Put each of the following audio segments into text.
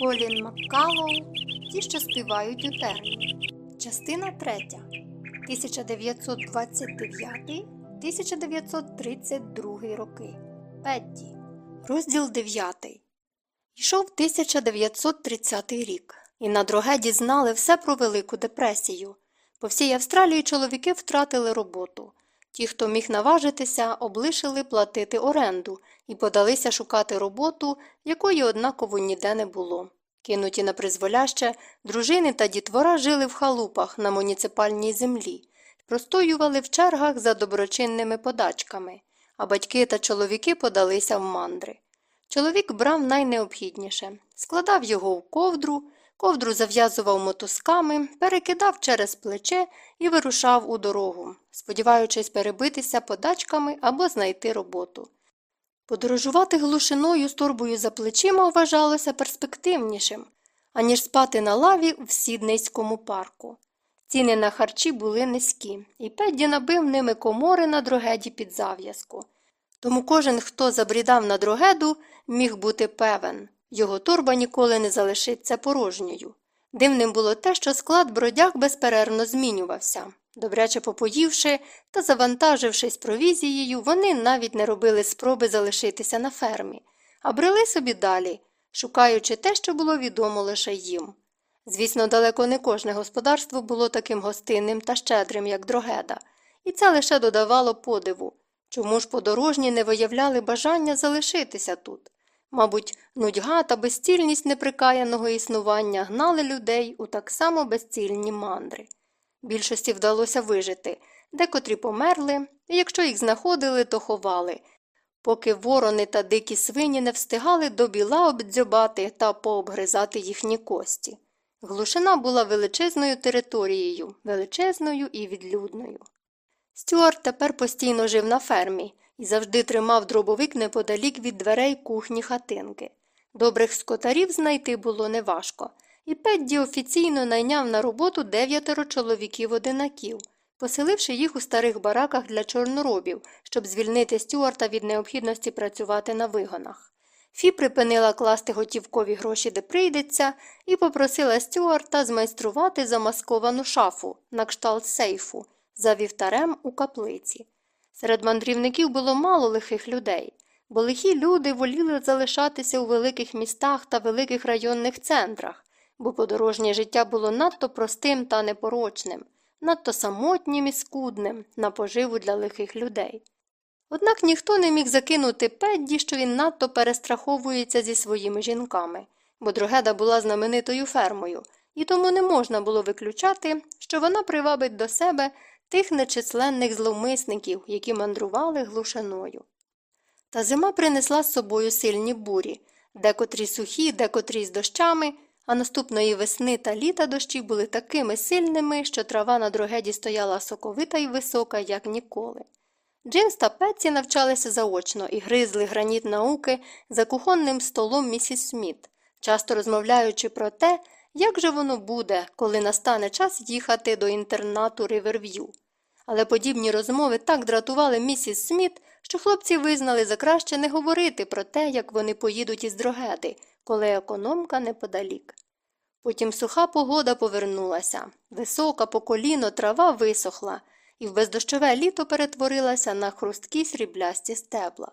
Колін Маккалоу Ті, що співають у терні. Частина 3. 1929-1932 роки. Педді. Розділ 9. Йшов 1930 рік, і на Дрогеді знали все про Велику депресію. По всій Австралії чоловіки втратили роботу. Ті, хто міг наважитися, облишили платити оренду і подалися шукати роботу, якої однаково ніде не було. Кинуті на призволяще, дружини та дітвора жили в халупах на муніципальній землі, простоювали в чергах за доброчинними подачками, а батьки та чоловіки подалися в мандри. Чоловік брав найнеобхідніше, складав його в ковдру, ковдру зав'язував мотузками, перекидав через плече і вирушав у дорогу, сподіваючись перебитися подачками або знайти роботу. Подорожувати глушиною з торбою за плечима вважалося перспективнішим, аніж спати на лаві в Сіднейському парку. Ціни на харчі були низькі, і Педді набив ними комори на дрогеді під зав'язку. Тому кожен, хто забрідав на дрогеду, міг бути певен його торба ніколи не залишиться порожньою. Дивним було те, що склад бродяг безперервно змінювався. Добряче попоївши та завантажившись провізією, вони навіть не робили спроби залишитися на фермі, а брели собі далі, шукаючи те, що було відомо лише їм. Звісно, далеко не кожне господарство було таким гостинним та щедрим, як дрогеда, і це лише додавало подиву. Чому ж подорожні не виявляли бажання залишитися тут? Мабуть, нудьга та безцільність неприкаяного існування гнали людей у так само безцільні мандри. Більшості вдалося вижити, декотрі померли, і якщо їх знаходили, то ховали, поки ворони та дикі свині не встигали до біла обдзьобати та пообгризати їхні кості. Глушина була величезною територією, величезною і відлюдною. Стюарт тепер постійно жив на фермі і завжди тримав дробовик неподалік від дверей кухні хатинки. Добрих скотарів знайти було неважко, і Педді офіційно найняв на роботу дев'ятеро чоловіків-одинаків, поселивши їх у старих бараках для чорноробів, щоб звільнити Стюарта від необхідності працювати на вигонах. Фі припинила класти готівкові гроші, де прийдеться, і попросила Стюарта змайструвати замасковану шафу на кшталт сейфу за вівтарем у каплиці. Серед мандрівників було мало лихих людей, бо лихі люди воліли залишатися у великих містах та великих районних центрах, бо подорожнє життя було надто простим та непорочним, надто самотнім і скудним на поживу для лихих людей. Однак ніхто не міг закинути Педді, що він надто перестраховується зі своїми жінками, бо Дрогеда була знаменитою фермою, і тому не можна було виключати, що вона привабить до себе тих нечисленних зловмисників, які мандрували глушиною. Та зима принесла з собою сильні бурі, декотрі сухі, декотрі з дощами, а наступної весни та літа дощі були такими сильними, що трава на дрогеді стояла соковита і висока, як ніколи. Джимс та Петці навчалися заочно і гризли граніт науки за кухонним столом місіс Сміт, часто розмовляючи про те, як же воно буде, коли настане час їхати до інтернату Риверв'ю. Але подібні розмови так дратували місіс Сміт, що хлопці визнали за краще не говорити про те, як вони поїдуть із дрогеди, коли економка неподалік. Потім суха погода повернулася. Висока по коліно трава висохла, і в бездощове літо перетворилася на хрусткі сріблясті стебла.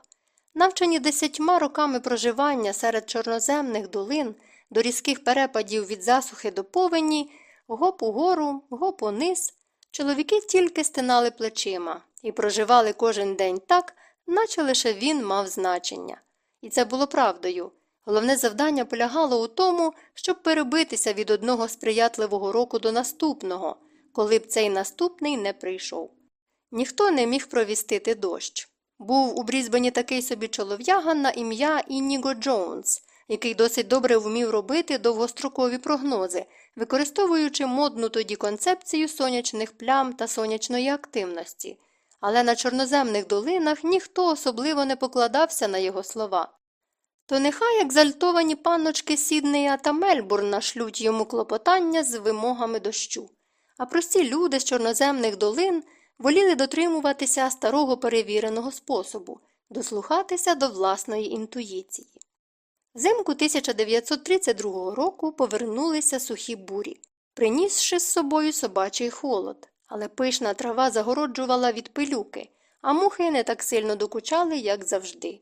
Навчені десятьма роками проживання серед чорноземних долин, до різких перепадів від засухи до повені, гоп угору, гоп униз, чоловіки тільки стинали плечима і проживали кожен день так, наче лише він мав значення. І це було правдою. Головне завдання полягало у тому, щоб перебитися від одного сприятливого року до наступного, коли б цей наступний не прийшов. Ніхто не міг провістити дощ. Був у Брізбені такий собі чолов'яга на ім'я Інніго Джонс, який досить добре вмів робити довгострокові прогнози, використовуючи модну тоді концепцію сонячних плям та сонячної активності. Але на чорноземних долинах ніхто особливо не покладався на його слова. То нехай екзальтовані панночки Сіднея та Мельбурна шлють йому клопотання з вимогами дощу, а прості люди з чорноземних долин воліли дотримуватися старого перевіреного способу дослухатися до власної інтуїції. Взимку 1932 року повернулися сухі бурі, принісши з собою собачий холод, але пишна трава загороджувала від пилюки, а мухи не так сильно докучали, як завжди.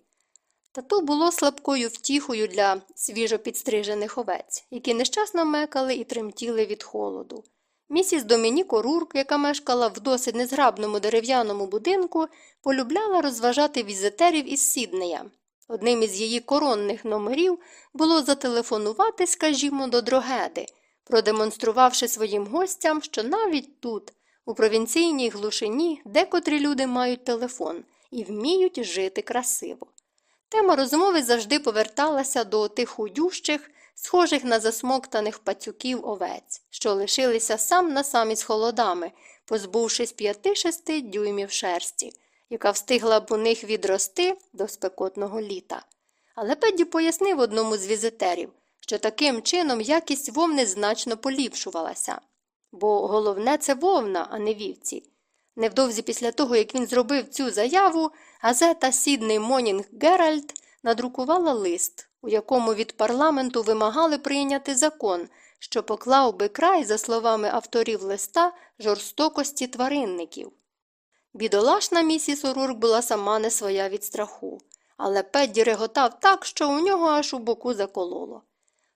Та то було слабкою втіхою для свіжопідстрижених овець, які нещасно мекали і тремтіли від холоду. Місіс Домініко Рурк, яка мешкала в досить незграбному дерев'яному будинку, полюбляла розважати візитерів із Сіднея. Одним із її коронних номерів було зателефонувати, скажімо, до Дрогеди, продемонструвавши своїм гостям, що навіть тут, у провінційній глушині, декотрі люди мають телефон і вміють жити красиво. Тема розмови завжди поверталася до тих худющих, схожих на засмоктаних пацюків овець, що лишилися сам на сам із холодами, позбувшись п'яти-шести дюймів шерсті, яка встигла б у них відрости до спекотного літа. Але Педді пояснив одному з візитерів, що таким чином якість вовни значно поліпшувалася. Бо головне це вовна, а не вівці. Невдовзі після того, як він зробив цю заяву, газета Сідний Монінг Геральд надрукувала лист, у якому від парламенту вимагали прийняти закон, що поклав би край, за словами авторів листа, жорстокості тваринників. Бідолашна місіс Орурк була сама не своя від страху, але Педді реготав так, що у нього аж у боку закололо.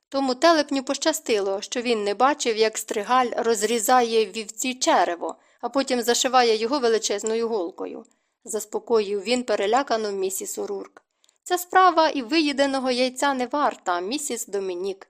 Тому телепню пощастило, що він не бачив, як стригаль розрізає вівці черево, а потім зашиває його величезною голкою. Заспокоїв він перелякану місіс Урурк. Ця справа і виїденого яйця не варта, місіс Домінік.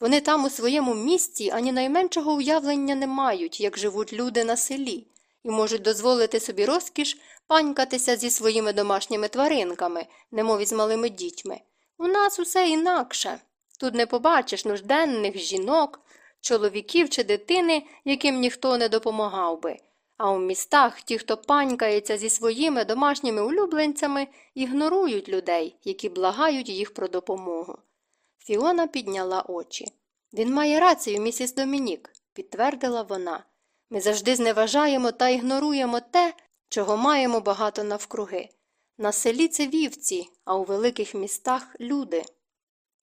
Вони там у своєму місті ані найменшого уявлення не мають, як живуть люди на селі, і можуть дозволити собі розкіш панькатися зі своїми домашніми тваринками, немов із малими дітьми. У нас усе інакше. Тут не побачиш нужденних жінок, чоловіків чи дитини, яким ніхто не допомагав би. А у містах ті, хто панькається зі своїми домашніми улюбленцями, ігнорують людей, які благають їх про допомогу. Фіона підняла очі. Він має рацію, місіс Домінік, підтвердила вона. Ми завжди зневажаємо та ігноруємо те, чого маємо багато навкруги. На селі це вівці, а у великих містах люди.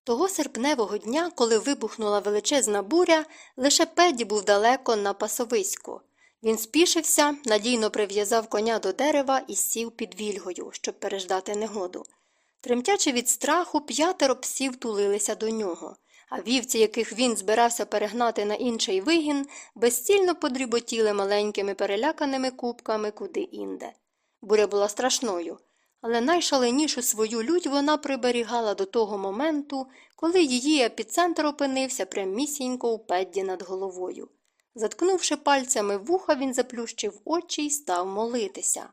Того серпневого дня, коли вибухнула величезна буря, лише Педі був далеко на пасовиську. Він спішився, надійно прив'язав коня до дерева і сів під вільгою, щоб переждати негоду. Тремтячи від страху, п'ятеро псів тулилися до нього, а вівці, яких він збирався перегнати на інший вигін, безцільно подріботіли маленькими переляканими кубками куди інде. Буря була страшною, але найшаленішу свою лють вона приберігала до того моменту, коли її епіцентр опинився прямісінько у педді над головою. Заткнувши пальцями вуха, він заплющив очі й став молитися.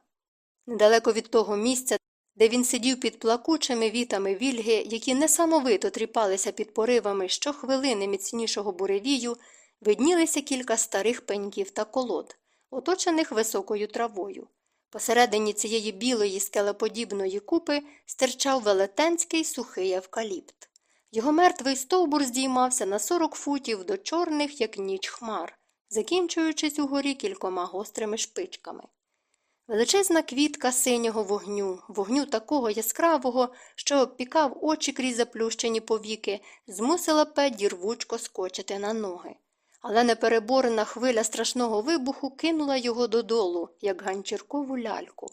Недалеко від того місця, де він сидів під плакучими вітами вільги, які несамовито тріпалися під поривами щохвилини міцнішого буревію, виднілися кілька старих пеньків та колод, оточених високою травою. Посередині цієї білої скелеподібної купи стирчав велетенський сухий евкаліпт. Його мертвий стовбур здіймався на сорок футів до чорних, як ніч хмар, закінчуючись угорі кількома гострими шпичками. Величезна квітка синього вогню, вогню такого яскравого, що обпікав очі крізь заплющені повіки, змусила Педді рвучко скочити на ноги. Але непереборена хвиля страшного вибуху кинула його додолу, як ганчіркову ляльку.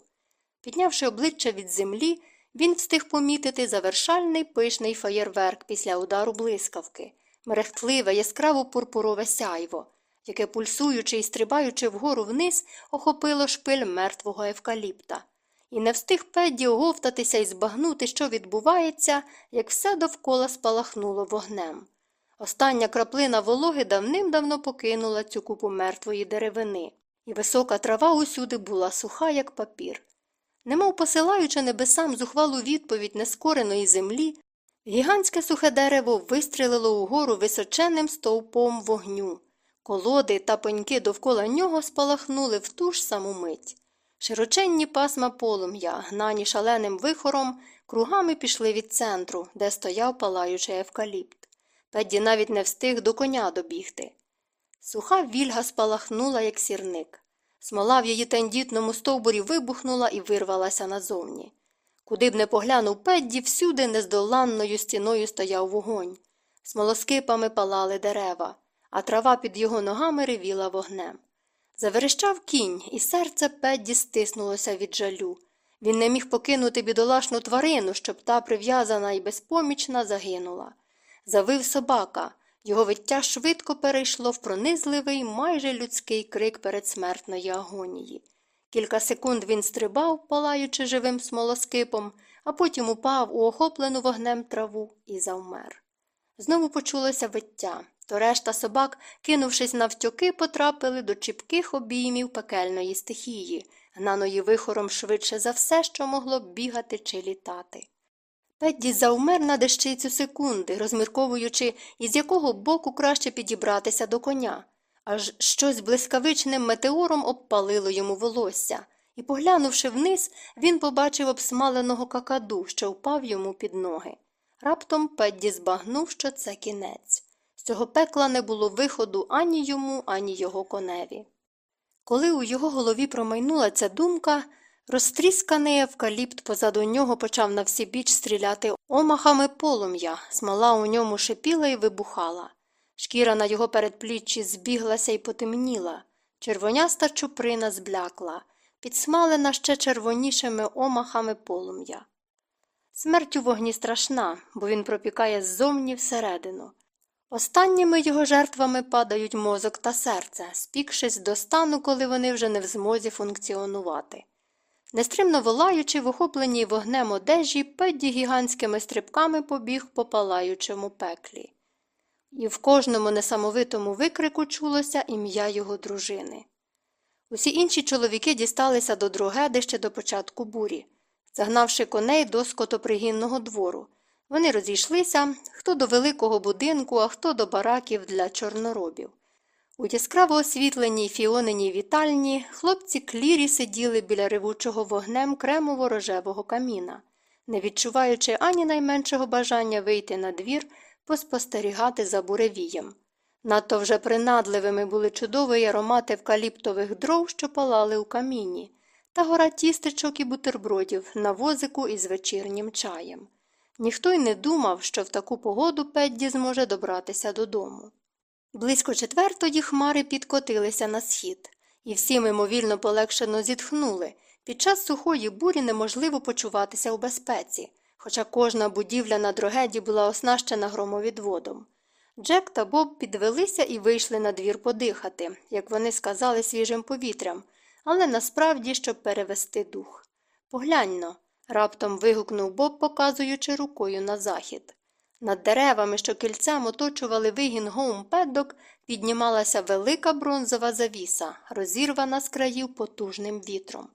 Піднявши обличчя від землі, він встиг помітити завершальний пишний фаєрверк після удару блискавки, мерехтливе, яскраво пурпурове сяйво, яке, пульсуючи і стрибаючи вгору вниз, охопило шпиль мертвого евкаліпта. І не встиг Педді оговтатися і збагнути, що відбувається, як все довкола спалахнуло вогнем. Остання краплина вологи давним-давно покинула цю купу мертвої деревини, і висока трава усюди була суха, як папір. Немов посилаючи небесам зухвалу відповідь нескореної землі, гігантське сухе дерево вистрілило угору височенним стовпом вогню. Колоди та пеньки довкола нього спалахнули в ту ж саму мить. Широченні пасма полум'я, гнані шаленим вихором, кругами пішли від центру, де стояв палаючий евкаліпт. Педді навіть не встиг до коня добігти. Суха вільга спалахнула, як сірник. Смола в її тендітному стовбурі вибухнула і вирвалася назовні. Куди б не поглянув Педді, всюди нездоланною стіною стояв вогонь. Смолоскипами палали дерева, а трава під його ногами ревіла вогнем. Заверещав кінь, і серце Педді стиснулося від жалю. Він не міг покинути бідолашну тварину, щоб та прив'язана і безпомічна загинула. Завив собака. Його виття швидко перейшло в пронизливий, майже людський крик передсмертної агонії. Кілька секунд він стрибав, палаючи живим смолоскипом, а потім упав у охоплену вогнем траву і завмер. Знову почулося виття, то решта собак, кинувшись навтьоки, потрапили до чіпких обіймів пекельної стихії, гнаної вихором швидше за все, що могло б бігати чи літати. Педді завмер на дещицю секунди, розмірковуючи, із якого боку краще підібратися до коня, аж щось блискавичним метеором обпалило йому волосся, і, поглянувши вниз, він побачив обсмаленого какаду, що впав йому під ноги. Раптом Педді збагнув, що це кінець. Цього пекла не було виходу ані йому, ані його коневі. Коли у його голові промайнула ця думка, розтрісканий евкаліпт позаду нього почав на всі біч стріляти омахами полум'я, смола у ньому шипіла і вибухала. Шкіра на його передпліччі збіглася і потемніла, червоняста чуприна зблякла, підсмалена ще червонішими омахами полум'я. Смерть у вогні страшна, бо він пропікає ззовні всередину. Останніми його жертвами падають мозок та серце, спікшись до стану, коли вони вже не в змозі функціонувати. Нестримно волаючи в охопленій вогнем одежі, Педді гігантськими стрибками побіг по палаючому пеклі. І в кожному несамовитому викрику чулося ім'я його дружини. Усі інші чоловіки дісталися до Другеди ще до початку бурі, загнавши коней до скотопригінного двору. Вони розійшлися хто до великого будинку, а хто до бараків для чорноробів. У яскраво освітленій фіоненій вітальні хлопці клірі сиділи біля ревучого вогнем кремово рожевого каміна, не відчуваючи ані найменшого бажання вийти на двір, поспостерігати за буревієм. Надто вже принадливими були чудові аромати евкаліптових дров, що палали у каміні, та гора тістечок і бутербродів на возику із вечірнім чаєм. Ніхто й не думав, що в таку погоду Педді зможе добратися додому. Близько четвертої хмари підкотилися на схід, і всі мимовільно полегшено зітхнули. Під час сухої бурі неможливо почуватися у безпеці, хоча кожна будівля на дрогеді була оснащена громовідводом. Джек та Боб підвелися і вийшли на двір подихати, як вони сказали свіжим повітрям, але насправді, щоб перевести дух. Погляньно, раптом вигукнув Боб, показуючи рукою на захід. Над деревами, що кільцем оточували вигін гоумпедок, піднімалася велика бронзова завіса, розірвана з країв потужним вітром.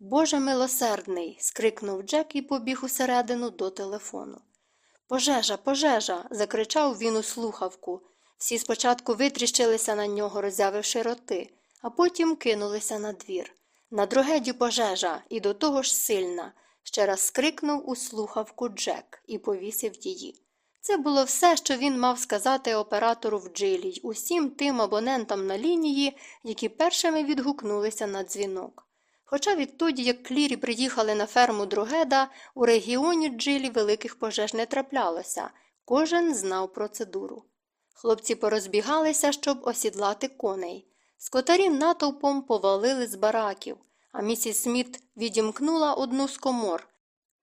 Боже милосердний. скрикнув Джек і побіг усередину до телефону. Пожежа, пожежа. закричав він у слухавку. Всі спочатку витріщилися на нього, роззявивши роти, а потім кинулися на двір. На другеді пожежа, і до того ж сильна. Ще раз скрикнув у слухавку Джек і повісив її. Це було все, що він мав сказати оператору в джилі й усім тим абонентам на лінії, які першими відгукнулися на дзвінок. Хоча відтоді, як клірі приїхали на ферму Другеда, у регіоні джилі великих пожеж не траплялося, кожен знав процедуру. Хлопці порозбігалися, щоб осідлати коней. Скотарі натовпом повалили з бараків, а місіс Сміт відімкнула одну з комор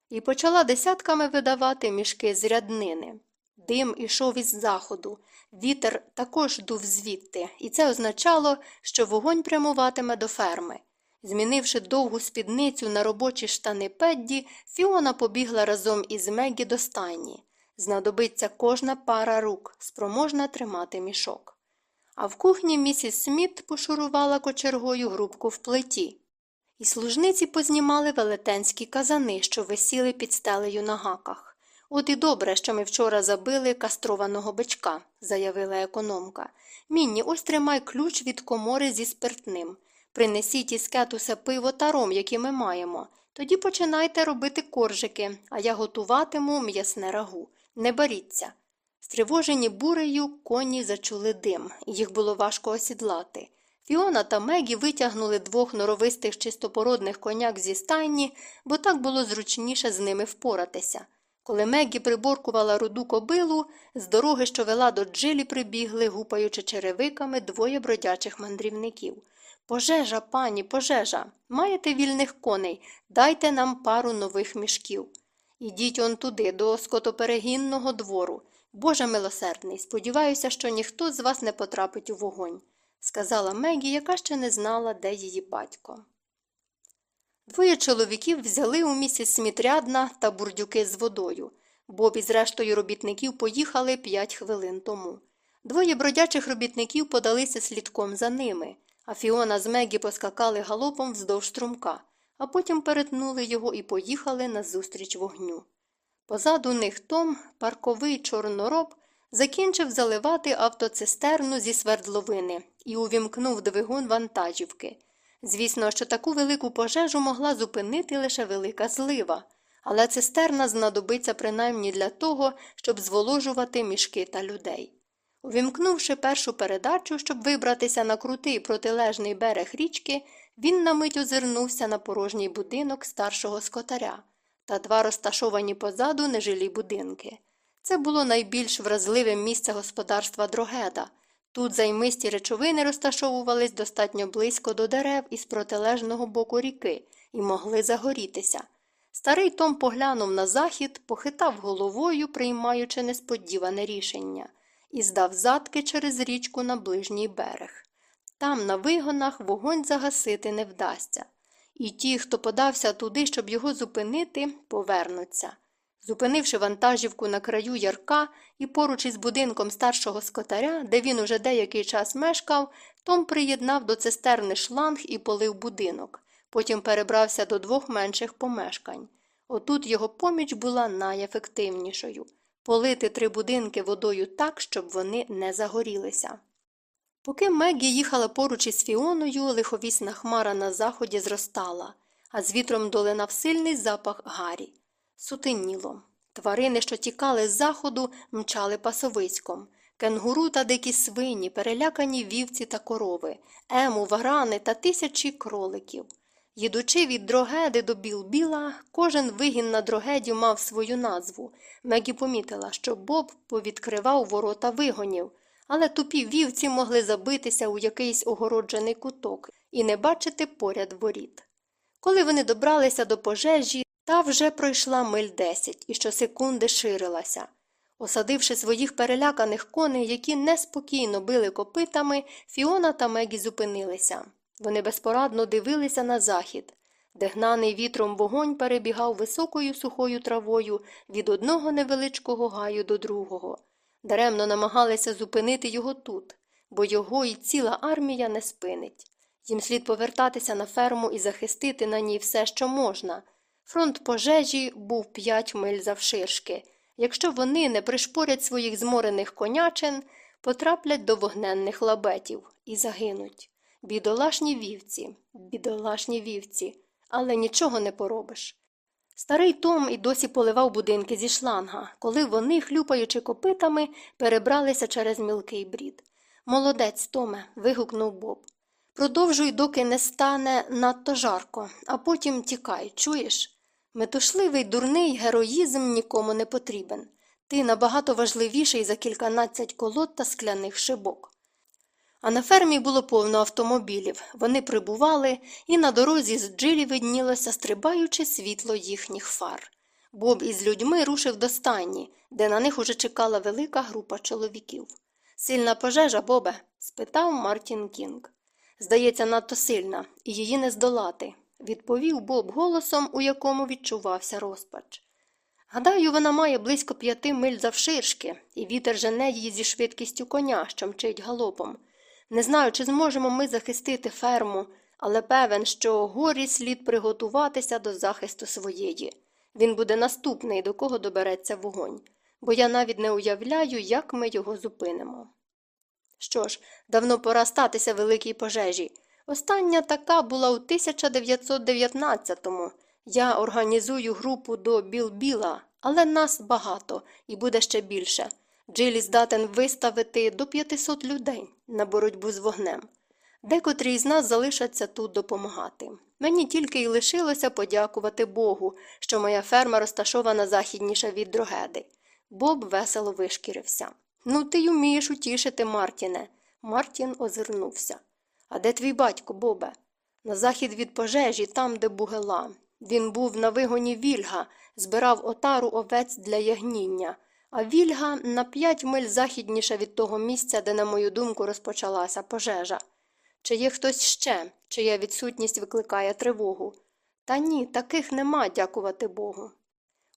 і почала десятками видавати мішки з ряднини. Дим ішов із заходу, вітер також дув звідти, і це означало, що вогонь прямуватиме до ферми. Змінивши довгу спідницю на робочі штани Педді, Фіона побігла разом із Мегі до стайні. Знадобиться кожна пара рук, спроможна тримати мішок. А в кухні місіс Сміт пошурувала кочергою грубку в плиті. І служниці познімали велетенські казани, що висіли під стелею на гаках. От і добре, що ми вчора забили кастрованого бичка, заявила економка. Мінні, ось тримай ключ від комори зі спиртним. Принесіть із кетуса пиво та ром, які ми маємо. Тоді починайте робити коржики, а я готуватиму м'ясне рагу. Не боріться. Стривожені бурею коні зачули дим, їх було важко осідлати. Фіона та Мегі витягнули двох норовистих чистопородних коняк зі стайні, бо так було зручніше з ними впоратися. Коли Мегі приборкувала руду кобилу, з дороги, що вела до джилі, прибігли, гупаючи черевиками, двоє бродячих мандрівників. Пожежа, пані, пожежа. Маєте вільних коней, дайте нам пару нових мішків. Ідіть он туди, до скотоперегінного двору. Боже милосердний, сподіваюся, що ніхто з вас не потрапить у вогонь, сказала Мегі, яка ще не знала, де її батько. Двоє чоловіків взяли у місіс Смітрядна та бурдюки з водою. Боб із рештою робітників поїхали п'ять хвилин тому. Двоє бродячих робітників подалися слідком за ними, а Фіона з Мегі поскакали галопом вздовж струмка, а потім перетнули його і поїхали назустріч вогню. Позаду них Том, парковий чорнороб, закінчив заливати автоцистерну зі свердловини і увімкнув двигун вантажівки. Звісно, що таку велику пожежу могла зупинити лише велика злива, але цистерна знадобиться принаймні для того, щоб зволожувати мішки та людей. Увімкнувши першу передачу, щоб вибратися на крутий протилежний берег річки, він на мить озирнувся на порожній будинок старшого скотаря та два розташовані позаду нежилі будинки. Це було найбільш вразливе місце господарства дрогеда. Тут займисті речовини розташовувались достатньо близько до дерев із протилежного боку ріки і могли загорітися. Старий Том поглянув на захід, похитав головою, приймаючи несподіване рішення, і здав задки через річку на ближній берег. Там, на вигонах, вогонь загасити не вдасться. І ті, хто подався туди, щоб його зупинити, повернуться. Зупинивши вантажівку на краю ярка і поруч із будинком старшого скотаря, де він уже деякий час мешкав, Том приєднав до цистерни шланг і полив будинок. Потім перебрався до двох менших помешкань. Отут його поміч була найефективнішою полити три будинки водою так, щоб вони не загорілися. Поки Мегі їхала поруч із Фіоною, лиховісна хмара на заході зростала, а з вітром долинав сильний запах гарі. Сутеніло. Тварини, що тікали з заходу, мчали пасовиськом. Кенгуру та дикі свині, перелякані вівці та корови, ему, варани та тисячі кроликів. Їдучи від дрогеди до білбіла, кожен вигін на дрогеді мав свою назву. Мегі помітила, що Боб повідкривав ворота вигонів, але тупі вівці могли забитися у якийсь огороджений куток і не бачити поряд воріт. Коли вони добралися до пожежі, та вже пройшла миль десять і щосекунди ширилася. Осадивши своїх переляканих коней, які неспокійно били копитами, Фіона та Мегі зупинилися. Вони безпорадно дивилися на захід, де гнаний вітром вогонь перебігав високою сухою травою від одного невеличкого гаю до другого. Даремно намагалися зупинити його тут, бо його і ціла армія не спинить. Їм слід повертатися на ферму і захистити на ній все, що можна. Фронт пожежі був п'ять миль завширшки. Якщо вони не пришпорять своїх зморених конячин, потраплять до вогненних лабетів і загинуть. Бідолашні вівці, бідолашні вівці, але нічого не поробиш. Старий Том і досі поливав будинки зі шланга, коли вони, хлюпаючи копитами, перебралися через мілкий брід. Молодець, Томе. вигукнув Боб. Продовжуй, доки не стане надто жарко, а потім тікай, чуєш? Метушливий дурний героїзм нікому не потрібен. Ти набагато важливіший за кільканадцять колод та скляних шибок. А на фермі було повно автомобілів. Вони прибували, і на дорозі з джилі виднілося стрибаюче світло їхніх фар. Боб із людьми рушив до стайні, де на них уже чекала велика група чоловіків. Сильна пожежа, Бобе? спитав Мартін Кінг. Здається, надто сильна, і її не здолати, відповів Боб голосом, у якому відчувався розпач. Гадаю, вона має близько п'яти миль завширшки, і вітер жене її зі швидкістю коня, що мчить галопом. Не знаю, чи зможемо ми захистити ферму, але певен, що горі слід приготуватися до захисту своєї. Він буде наступний, до кого добереться вогонь, бо я навіть не уявляю, як ми його зупинимо. Що ж, давно пора статися великій пожежі. Остання така була у 1919-му. Я організую групу до Білбіла, але нас багато і буде ще більше. Джилі здатен виставити до 500 людей на боротьбу з вогнем. Декотрі із нас залишаться тут допомагати. Мені тільки й лишилося подякувати Богу, що моя ферма розташована західніше від дрогеди. Боб весело вишкірився. Ну, ти й умієш утішити, Мартіне. Мартін озирнувся. А де твій батько, Бобе? На захід від пожежі, там, де бугела. Він був на вигоні вільга, збирав отару овець для ягніння, а вільга на п'ять миль західніше від того місця, де, на мою думку, розпочалася пожежа. Чи є хтось ще, чия відсутність викликає тривогу? Та ні, таких нема, дякувати Богу.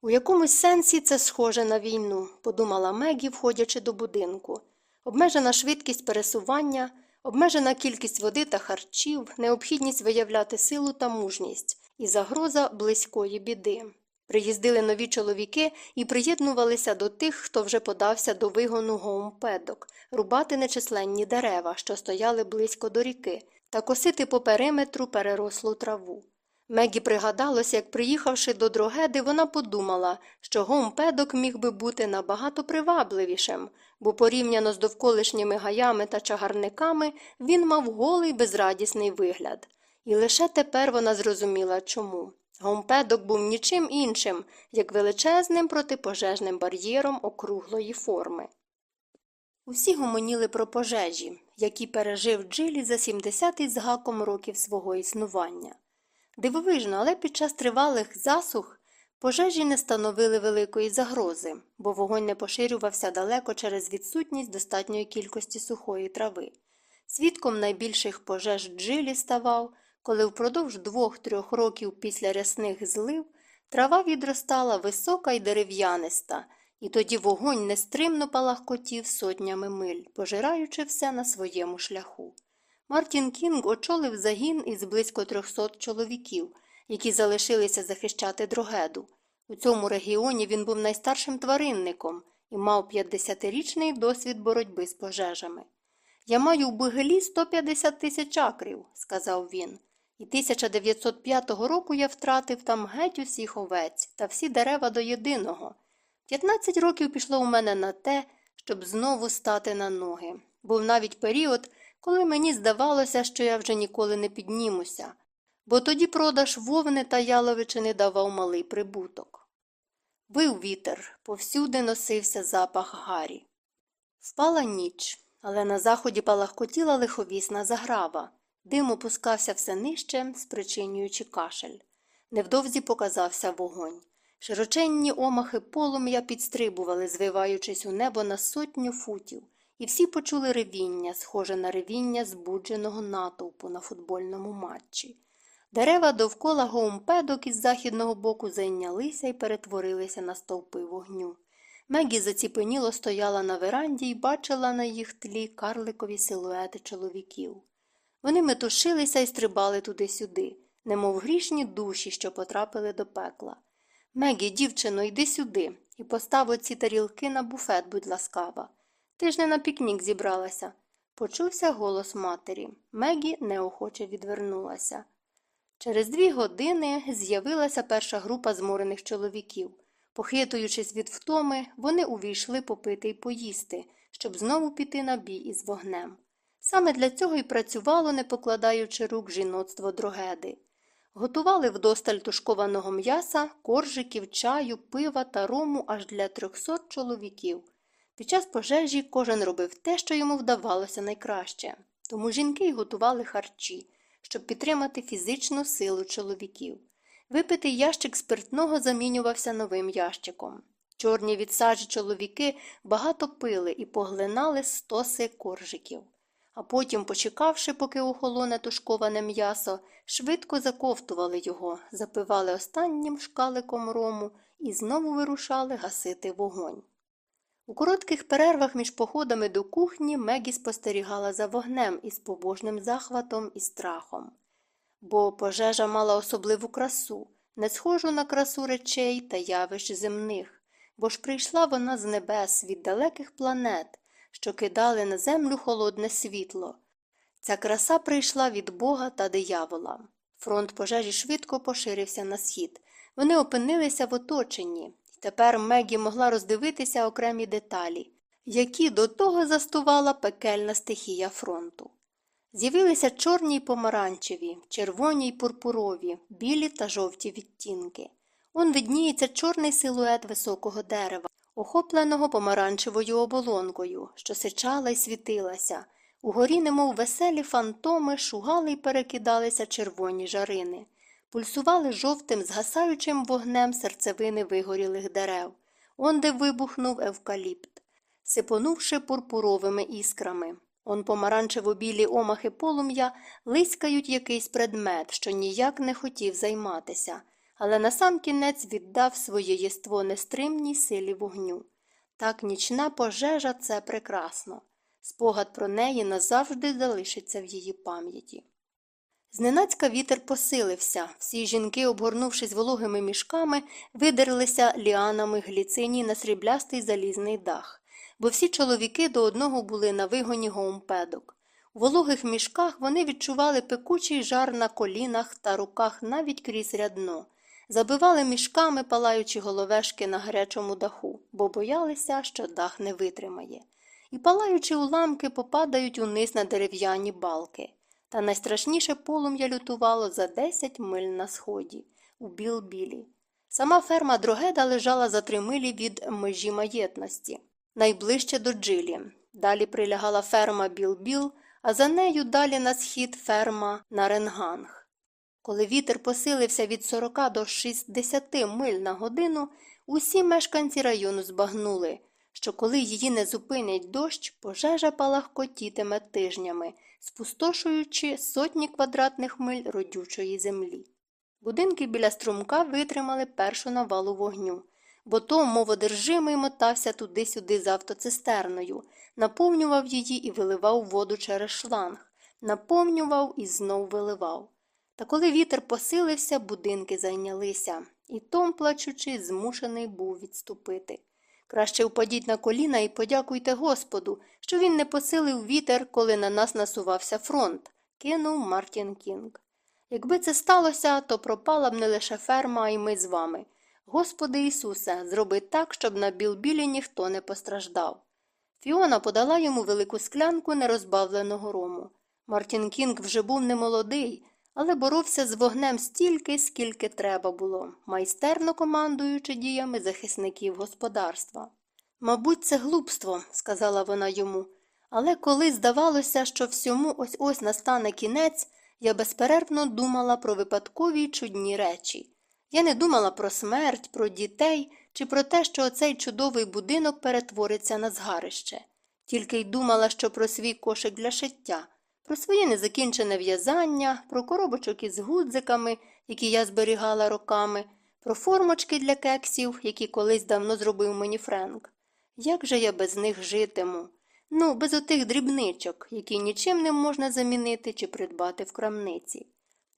У якомусь сенсі це схоже на війну, подумала Мегі, входячи до будинку. Обмежена швидкість пересування, обмежена кількість води та харчів, необхідність виявляти силу та мужність і загроза близької біди. Приїздили нові чоловіки і приєднувалися до тих, хто вже подався до вигону гоумпедок, рубати нечисленні дерева, що стояли близько до ріки, та косити по периметру перерослу траву. Мегі пригадалося, як приїхавши до дрогеди, вона подумала, що гоумпедок міг би бути набагато привабливішим, бо порівняно з довколишніми гаями та чагарниками він мав голий безрадісний вигляд. І лише тепер вона зрозуміла чому. Гомпедок був нічим іншим, як величезним протипожежним бар'єром округлої форми. Усі гомоніли про пожежі, які пережив Джилі за 70 із гаком років свого існування. Дивовижно, але під час тривалих засух пожежі не становили великої загрози, бо вогонь не поширювався далеко через відсутність достатньої кількості сухої трави. Свідком найбільших пожеж Джилі ставав коли впродовж двох-трьох років після рясних злив трава відростала висока й дерев'яниста, і тоді вогонь нестримно палахкотів сотнями миль, пожираючи все на своєму шляху. Мартін Кінг очолив загін із близько трьохсот чоловіків, які залишилися захищати дрогеду. У цьому регіоні він був найстаршим тваринником і мав 50-річний досвід боротьби з пожежами. Я маю в Бигелі 150 тисяч акрів, сказав він і 1905 року я втратив там геть усіх овець та всі дерева до єдиного. 15 років пішло у мене на те, щоб знову стати на ноги. Був навіть період, коли мені здавалося, що я вже ніколи не піднімуся, бо тоді продаж вовни та яловичини давав малий прибуток. Вив вітер, повсюди носився запах гарі. Впала ніч, але на заході палахкотіла лиховісна заграва. Дим опускався все нижче, спричинюючи кашель. Невдовзі показався вогонь. Широченні омахи полум'я підстрибували, звиваючись у небо на сотню футів, і всі почули ревіння, схоже на ревіння збудженого натовпу на футбольному матчі. Дерева довкола гоумпедок із західного боку зайнялися і перетворилися на стовпи вогню. Мегі заціпеніло стояла на веранді і бачила на їх тлі карликові силуети чоловіків. Вони метушилися і стрибали туди-сюди, немов грішні душі, що потрапили до пекла. Мегі, дівчино, йди сюди і постав оці тарілки на буфет, будь ласкава. Ти ж не на пікнік зібралася. Почувся голос матері. Мегі неохоче відвернулася. Через дві години з'явилася перша група зморених чоловіків. Похитуючись від втоми, вони увійшли попити й поїсти, щоб знову піти на бій із вогнем. Саме для цього й працювало, не покладаючи рук жіноцтво дрогеди. Готували вдосталь тушкованого м'яса, коржиків, чаю, пива та рому аж для трьохсот чоловіків. Під час пожежі кожен робив те, що йому вдавалося найкраще, тому жінки й готували харчі, щоб підтримати фізичну силу чоловіків. Випитий ящик спиртного замінювався новим ящиком. Чорні від сажі чоловіки багато пили і поглинали стоси коржиків а потім, почекавши, поки охолоне тушковане м'ясо, швидко заковтували його, запивали останнім шкаликом рому і знову вирушали гасити вогонь. У коротких перервах між походами до кухні Мегі спостерігала за вогнем із побожним захватом і страхом. Бо пожежа мала особливу красу, не схожу на красу речей та явищ земних, бо ж прийшла вона з небес від далеких планет, що кидали на землю холодне світло. Ця краса прийшла від Бога та диявола. Фронт пожежі швидко поширився на схід. Вони опинилися в оточенні, тепер Мегі могла роздивитися окремі деталі, які до того застувала пекельна стихія фронту. З'явилися чорні й помаранчеві, червоні й пурпурові, білі та жовті відтінки. Он видніється чорний силует високого дерева, охопленого помаранчевою оболонкою, що сичала й світилася. Угорі, немов веселі фантоми, шугали й перекидалися червоні жарини, пульсували жовтим, згасаючим вогнем серцевини вигорілих дерев, онде вибухнув евкаліпт, сипонувши пурпуровими іскрами. Он помаранчево білі омахи полум'я лискають якийсь предмет, що ніяк не хотів займатися, але насамкінець віддав своє єство нестримній силі вогню. Так нічна пожежа це прекрасно. Спогад про неї назавжди залишиться в її пам'яті. Зненацька вітер посилився, всі жінки, обгорнувшись вологими мішками, видерлися ліанами гліцині на сріблястий залізний дах, бо всі чоловіки до одного були на вигоні гоумпедок. У вологих мішках вони відчували пекучий жар на колінах та руках навіть крізь рядно, забивали мішками, палаючи головешки на гарячому даху, бо боялися, що дах не витримає і палаючі уламки попадають униз на дерев'яні балки. Та найстрашніше полум'я лютувало за десять миль на сході, у Біл-Білі. Сама ферма Дрогеда лежала за три милі від межі маєтності, найближче до джилі. Далі прилягала ферма Біл-Біл, а за нею далі на схід ферма Наренганг. Коли вітер посилився від 40 до 60 миль на годину, усі мешканці району збагнули, що коли її не зупинять дощ, пожежа палахкотітиме тижнями, спустошуючи сотні квадратних миль родючої землі. Будинки біля струмка витримали першу навалу вогню, бо то, мов одержимий, мотався туди-сюди з автоцистерною, наповнював її і виливав воду через шланг, наповнював і знов виливав. Та коли вітер посилився, будинки зайнялися, і Том, плачучи, змушений був відступити. Краще впадіть на коліна і подякуйте Господу, що він не посилив вітер, коли на нас насувався фронт, кинув Мартін Кінг. Якби це сталося, то пропала б не лише ферма, а й ми з вами. Господи Ісусе, зроби так, щоб на білбілі ніхто не постраждав. Фіона подала йому велику склянку нерозбавленого рому. Мартін Кінг вже був немолодий, але боровся з вогнем стільки, скільки треба було, майстерно командуючи діями захисників господарства. Мабуть, це глупство, сказала вона йому, але коли здавалося, що всьому ось ось настане кінець, я безперервно думала про випадкові чудні речі. Я не думала про смерть, про дітей чи про те, що оцей чудовий будинок перетвориться на згарище, тільки й думала, що про свій кошик для шиття про своє незакінчене в'язання, про коробочок із гудзиками, які я зберігала роками, про формочки для кексів, які колись давно зробив мені Френк. Як же я без них житиму? Ну, без отих дрібничок, які нічим не можна замінити чи придбати в крамниці.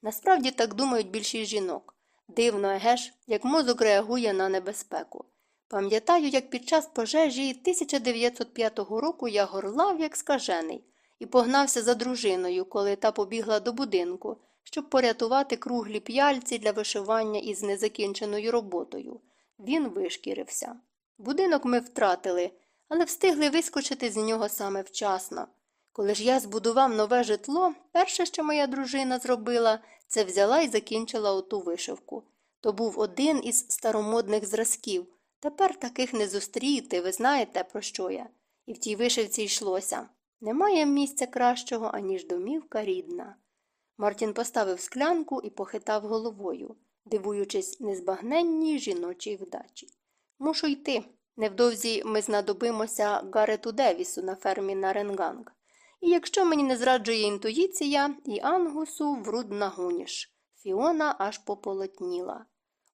Насправді так думають більшість жінок. Дивно, еге як мозок реагує на небезпеку. Пам'ятаю, як під час пожежі 1905 року я горлав, як скажений, і погнався за дружиною, коли та побігла до будинку, щоб порятувати круглі п'яльці для вишивання із незакінченою роботою. Він вишкірився. Будинок ми втратили, але встигли вискочити з нього саме вчасно. Коли ж я збудував нове житло, перше, що моя дружина зробила, це взяла і закінчила оту вишивку. То був один із старомодних зразків. Тепер таких не зустріти, ви знаєте, про що я. І в тій вишивці йшлося. Немає місця кращого, аніж домівка рідна. Мартін поставив склянку і похитав головою, дивуючись незбагненній жіночій вдачі. Мушу йти. Невдовзі ми знадобимося Гарету Девісу на фермі Наренганг. І якщо мені не зраджує інтуїція, і ангусу вруд нагуніш. Фіона аж пополотніла.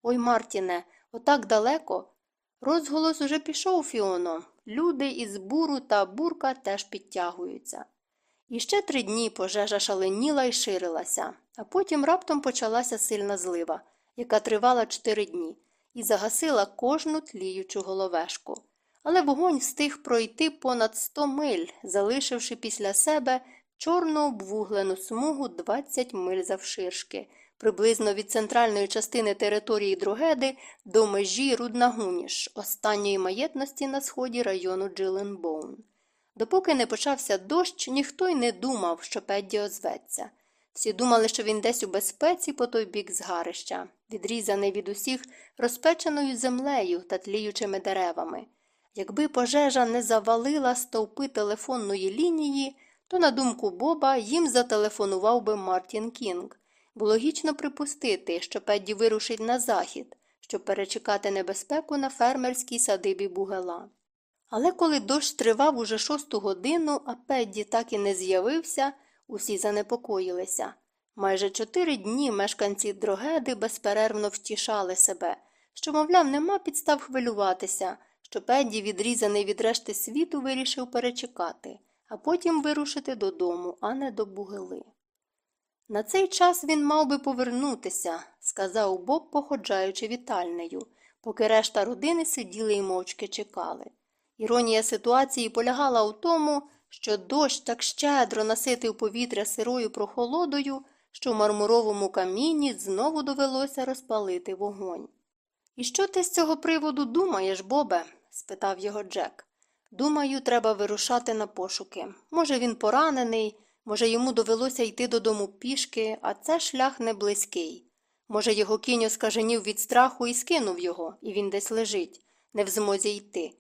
Ой, Мартіне, отак далеко. Розголос уже пішов, Фіоно. Люди із буру та бурка теж підтягуються. І ще три дні пожежа шаленіла і ширилася, а потім раптом почалася сильна злива, яка тривала чотири дні, і загасила кожну тліючу головешку. Але вогонь встиг пройти понад сто миль, залишивши після себе чорну обвуглену смугу 20 миль завширшки, приблизно від центральної частини території Другеди до межі Руднагуніш, останньої маєтності на сході району Джиленбоун. Допоки не почався дощ, ніхто й не думав, що Педді озветься. Всі думали, що він десь у безпеці по той бік згарища, відрізаний від усіх розпеченою землею та тліючими деревами. Якби пожежа не завалила стовпи телефонної лінії, то, на думку Боба, їм зателефонував би Мартін Кінг. Було логічно припустити, що Педді вирушить на захід, щоб перечекати небезпеку на фермерській садибі Бугела. Але коли дощ тривав уже шосту годину, а Педді так і не з'явився, усі занепокоїлися. Майже чотири дні мешканці дрогеди безперервно втішали себе, що, мовляв, нема підстав хвилюватися, що Педді, відрізаний від решти світу, вирішив перечекати, а потім вирушити додому, а не до Бугели. На цей час він мав би повернутися, сказав Боб, походжаючи вітальнею, поки решта родини сиділи і мовчки чекали. Іронія ситуації полягала у тому, що дощ так щедро наситив повітря сирою прохолодою, що в мармуровому каміні знову довелося розпалити вогонь. І що ти з цього приводу думаєш, Бобе? спитав його Джек. Думаю, треба вирушати на пошуки. Може, він поранений, може, йому довелося йти додому пішки, а це шлях не близький. Може, його кінь оскаженів від страху і скинув його, і він десь лежить, не в змозі йти.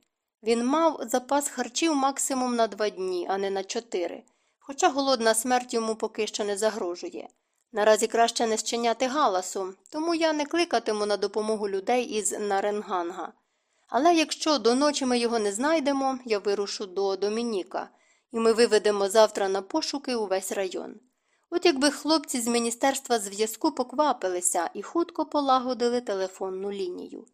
Він мав запас харчів максимум на два дні, а не на чотири, хоча голодна смерть йому поки що не загрожує. Наразі краще не щиняти галасу, тому я не кликатиму на допомогу людей із Наренганга. Але якщо до ночі ми його не знайдемо, я вирушу до Домініка, і ми виведемо завтра на пошуки увесь район. От якби хлопці з Міністерства зв'язку поквапилися і хутко полагодили телефонну лінію.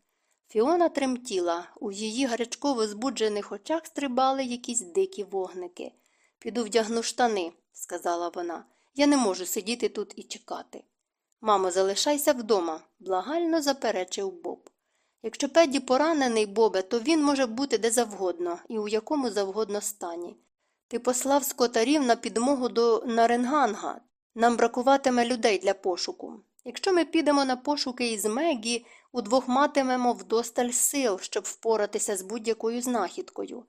Фіона тремтіла, у її гарячково збуджених очах стрибали якісь дикі вогники. Піду вдягну штани, сказала вона. Я не можу сидіти тут і чекати. Мамо, залишайся вдома, благально заперечив Боб. Якщо Педді поранений, Бобе, то він може бути де завгодно і у якому завгодно стані. Ти послав скотарів на підмогу до Наренганга. Нам бракуватиме людей для пошуку. Якщо ми підемо на пошуки із Мегі, удвох матимемо вдосталь сил, щоб впоратися з будь-якою знахідкою.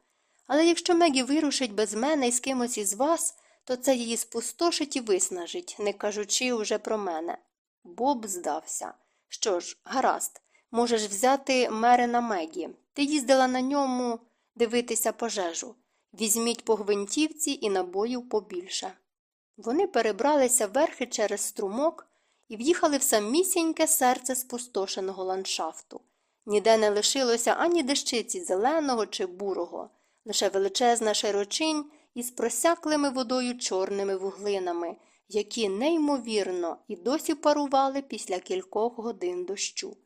Але якщо Мегі вирушить без мене і з кимось із вас, то це її спустошить і виснажить, не кажучи уже про мене. Боб здався. Що ж, гаразд, можеш взяти мерена Мегі. Ти їздила на ньому дивитися пожежу. Візьміть по гвинтівці і набоїв побільше. Вони перебралися верхи через струмок і в'їхали в самісіньке серце спустошеного ландшафту. Ніде не лишилося ані дещиці зеленого чи бурого, лише величезна широчинь із просяклими водою чорними вуглинами, які неймовірно і досі парували після кількох годин дощу.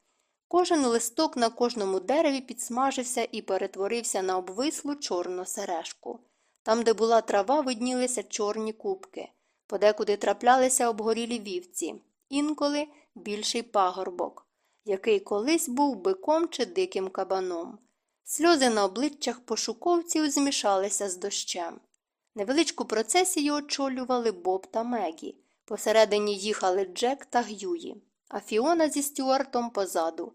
Кожен листок на кожному дереві підсмажився і перетворився на обвислу чорну сережку. Там, де була трава, виднілися чорні кубки, подекуди траплялися обгорілі вівці, інколи більший пагорбок, який колись був биком чи диким кабаном. Сльози на обличчях пошуковців змішалися з дощем. Невеличку процесію очолювали Боб та Мегі. Посередині їхали Джек та Г'юї, а Фіона зі Стюартом позаду.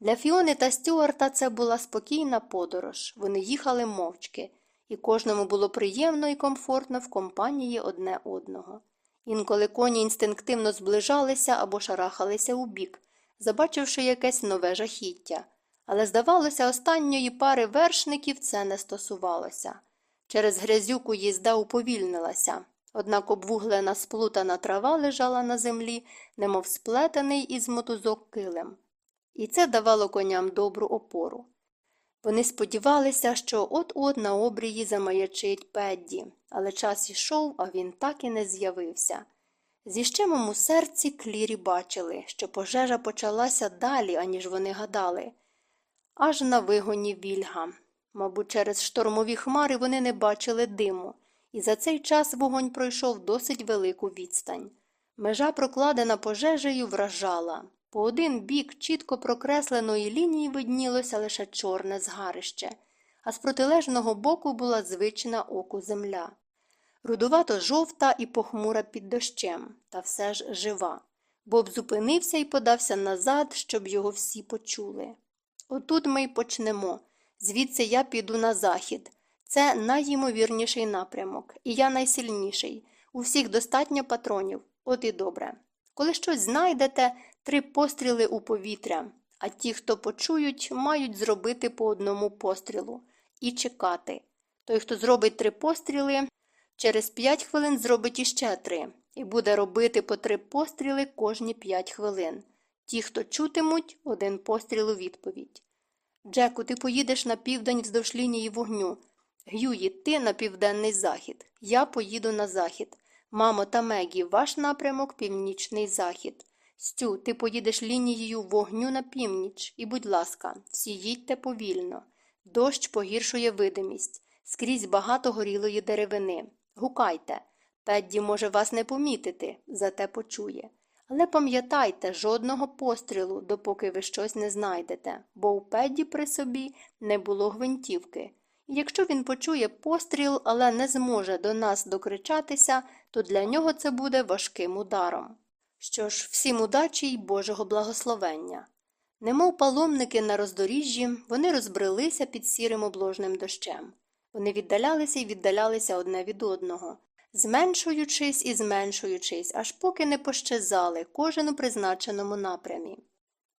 Для Фіони та Стюарта це була спокійна подорож. Вони їхали мовчки, і кожному було приємно і комфортно в компанії одне одного. Інколи коні інстинктивно зближалися або шарахалися у бік, забачивши якесь нове жахіття. Але, здавалося, останньої пари вершників це не стосувалося. Через грязюку їзда уповільнилася, однак обвуглена сплутана трава лежала на землі, немов сплетений із мотузок килем. І це давало коням добру опору. Вони сподівалися, що от-от на обрії замаячить Педді, але час ішов, а він так і не з'явився. Зі щемом серці клірі бачили, що пожежа почалася далі, аніж вони гадали, аж на вигоні вільга. Мабуть, через штормові хмари вони не бачили диму, і за цей час вогонь пройшов досить велику відстань. Межа, прокладена пожежею, вражала. По один бік чітко прокресленої лінії виднілося лише чорне згарище, а з протилежного боку була звична оку земля. Рудувато жовта і похмура під дощем, та все ж жива. Боб зупинився і подався назад, щоб його всі почули. Отут ми й почнемо. Звідси я піду на захід. Це найімовірніший напрямок, і я найсильніший. У всіх достатньо патронів, от і добре. Коли щось знайдете, три постріли у повітря, а ті, хто почують, мають зробити по одному пострілу і чекати. Той, хто зробить три постріли, через п'ять хвилин зробить іще три, і буде робити по три постріли кожні п'ять хвилин. Ті, хто чутимуть, один постріл у відповідь. Джеку, ти поїдеш на південь вздовж лінії вогню. Гюї, ти на південний захід. Я поїду на захід. Мамо та Мегі, ваш напрямок північний захід. Стю, ти поїдеш лінією вогню на північ. І, будь ласка, всі їдьте повільно. Дощ погіршує видимість. Скрізь багато горілої деревини. Гукайте. Педді може вас не помітити, зате почує. Але пам'ятайте жодного пострілу, допоки ви щось не знайдете, бо у Педді при собі не було гвинтівки. Якщо він почує постріл, але не зможе до нас докричатися, то для нього це буде важким ударом. Що ж, всім удачі й Божого благословення. Немов паломники на роздоріжжі, вони розбрелися під сірим обложним дощем. Вони віддалялися і віддалялися одне від одного, зменшуючись і зменшуючись, аж поки не пощезали кожен у призначеному напрямі.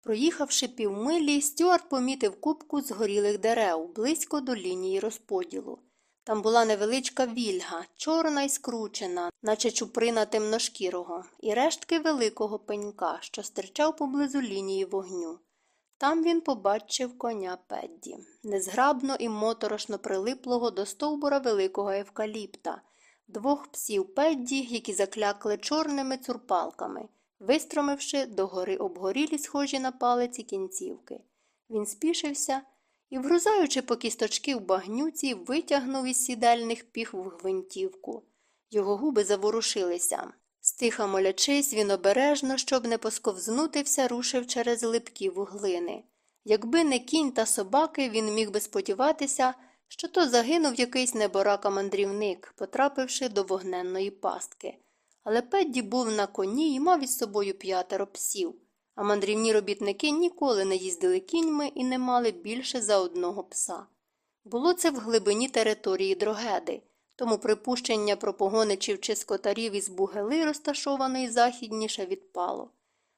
Проїхавши півмилі, Стюарт помітив купку згорілих дерев близько до лінії розподілу. Там була невеличка вільга, чорна і скручена, наче чуприна темношкірого, і рештки великого пенька, що стирчав поблизу лінії вогню. Там він побачив коня Педді, незграбно і моторошно прилиплого до стовбура великого евкаліпта, двох псів Педді, які заклякли чорними цурпалками, вистромивши догори обгорілі, схожі на палиці кінцівки. Він спішився і, вгрузаючи по кісточки в багнюці, витягнув із сідельних піх в гвинтівку. Його губи заворушилися. Стиха молячись, він обережно, щоб не посковзнутився, рушив через липкі вуглини. Якби не кінь та собаки, він міг би сподіватися, що то загинув якийсь неборака мандрівник, потрапивши до вогненної пастки. Але Педді був на коні і мав із собою п'ятеро псів, а мандрівні робітники ніколи не їздили кіньми і не мали більше за одного пса. Було це в глибині території дрогеди, тому припущення про погоничів чи скотарів із бугели, розташованої західніше, відпало.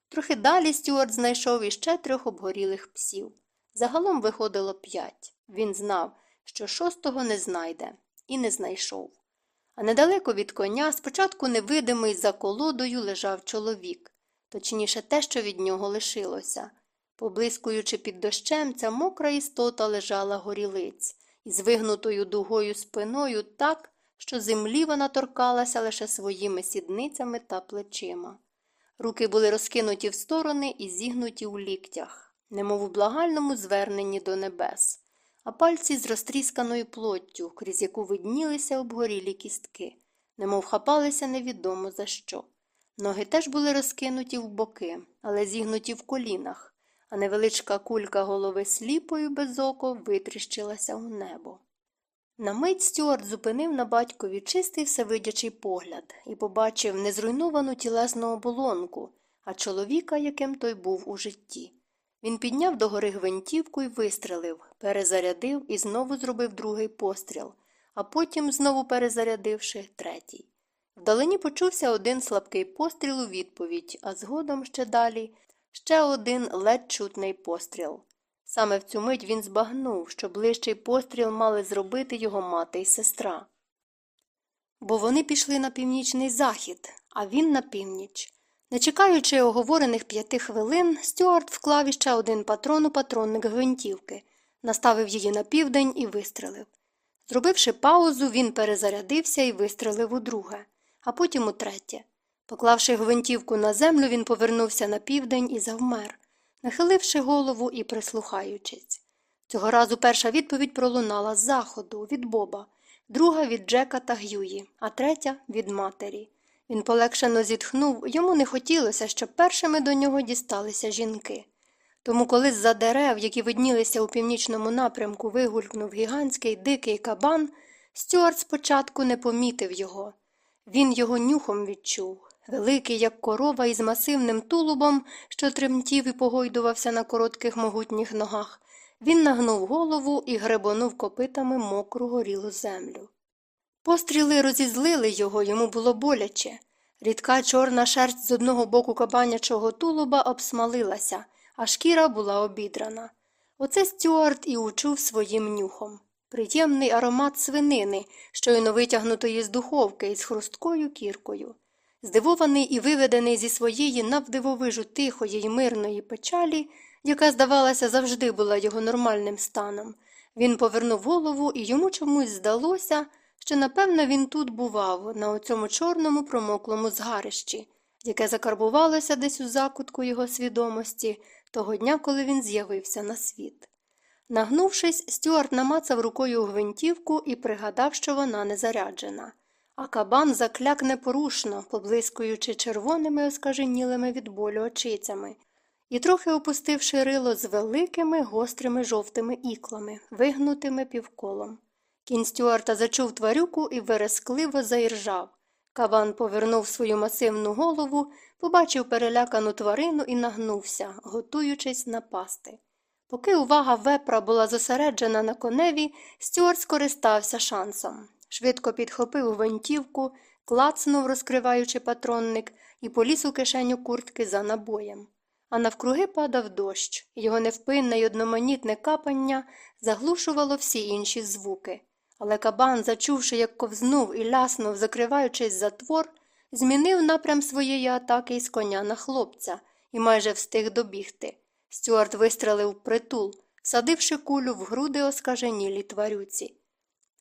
Трохи далі Стюарт знайшов іще трьох обгорілих псів. Загалом виходило п'ять. Він знав, що шостого не знайде, і не знайшов. А недалеко від коня, спочатку невидимий за колодою, лежав чоловік, точніше те, що від нього лишилося. Поблискуючи під дощем, ця мокра істота лежала горілиць, із вигнутою дугою спиною так, що землі вона торкалася лише своїми сідницями та плечима. Руки були розкинуті в сторони і зігнуті у ліктях, немов у благальному зверненні до небес а пальці з розтрісканою плоттю, крізь яку виднілися обгорілі кістки, немов хапалися невідомо за що. Ноги теж були розкинуті в боки, але зігнуті в колінах, а невеличка кулька голови сліпою без око витріщилася у небо. На мить Стюарт зупинив на батькові чистий всевидячий погляд і побачив незруйновану тілесну оболонку, а чоловіка, яким той був у житті. Він підняв догори гвинтівку і вистрелив, перезарядив і знову зробив другий постріл, а потім, знову перезарядивши, третій. Вдалині почувся один слабкий постріл у відповідь, а згодом ще далі ще один ледь чутний постріл. Саме в цю мить він збагнув, що ближчий постріл мали зробити його мати й сестра. Бо вони пішли на північний захід, а він на північ. Не чекаючи оговорених п'яти хвилин, Стюарт вклав іще один патрон у патронник гвинтівки, наставив її на південь і вистрелив. Зробивши паузу, він перезарядився і вистрелив удруге, а потім утретє. Поклавши гвинтівку на землю, він повернувся на південь і завмер, нахиливши голову і прислухаючись. Цього разу перша відповідь пролунала з заходу, від Боба, друга від Джека та Гюї, а третя від матері. Він полегшено зітхнув, йому не хотілося, щоб першими до нього дісталися жінки. Тому, коли з-за дерев, які виднілися у північному напрямку, вигулькнув гігантський дикий кабан, Стюарт спочатку не помітив його. Він його нюхом відчув. Великий, як корова, із масивним тулубом, що тремтів і погойдувався на коротких могутніх ногах. Він нагнув голову і гребонув копитами мокру горілу землю. Постріли розізлили його, йому було боляче. Рідка чорна шерсть з одного боку кабанячого тулуба обсмалилася, а шкіра була обідрана. Оце Стюарт і учув своїм нюхом. Приємний аромат свинини, щойно витягнутої з духовки із хрусткою кіркою. Здивований і виведений зі своєї навдивовижу тихої й мирної печалі, яка, здавалося, завжди була його нормальним станом, він повернув голову і йому чомусь здалося, що, напевно, він тут бував, на оцьому чорному промоклому згарищі, яке закарбувалося десь у закутку його свідомості того дня, коли він з'явився на світ. Нагнувшись, Стюарт намацав рукою гвинтівку і пригадав, що вона не заряджена, а кабан закляк непорушно, поблискуючи червоними оскаженілими від болю очицями, і трохи опустивши рило з великими гострими жовтими іклами, вигнутими півколом. Кінь Стюарта зачув тварюку і верескливо заіржав. Кабан повернув свою масивну голову, побачив перелякану тварину і нагнувся, готуючись напасти. Поки увага вепра була зосереджена на коневі, Стюарт скористався шансом. Швидко підхопив гвинтівку, клацнув, розкриваючи патронник, і поліз у кишеню куртки за набоєм. А навкруги падав дощ, його невпинне й одноманітне капання заглушувало всі інші звуки. Але кабан, зачувши, як ковзнув і ляснув, закриваючись затвор, змінив напрям своєї атаки із коня на хлопця і майже встиг добігти. Стюарт вистрелив притул, садивши кулю в груди оскаженілій тварюці.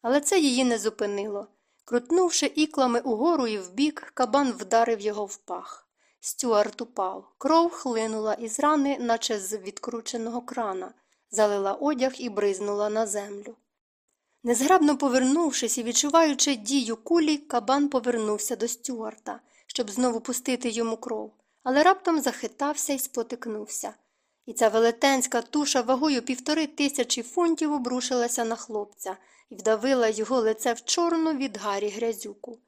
Але це її не зупинило. Крутнувши іклами угору і вбік, кабан вдарив його в пах. Стюарт упав. Кров хлинула із рани, наче з відкрученого крана, залила одяг і бризнула на землю. Незграбно повернувшись і відчуваючи дію кулі, кабан повернувся до Стюарта, щоб знову пустити йому кров, але раптом захитався і спотикнувся. І ця велетенська туша вагою півтори тисячі фунтів обрушилася на хлопця і вдавила його лице в чорну від гарі грязюку.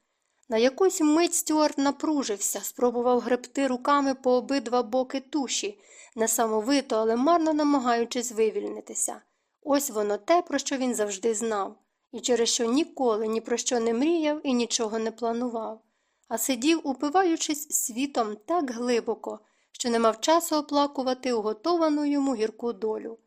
На якусь мить Стюарт напружився, спробував гребти руками по обидва боки туші, несамовито, але марно намагаючись вивільнитися. Ось воно те, про що він завжди знав, і через що ніколи ні про що не мріяв і нічого не планував, а сидів, упиваючись світом так глибоко, що не мав часу оплакувати уготовану йому гірку долю.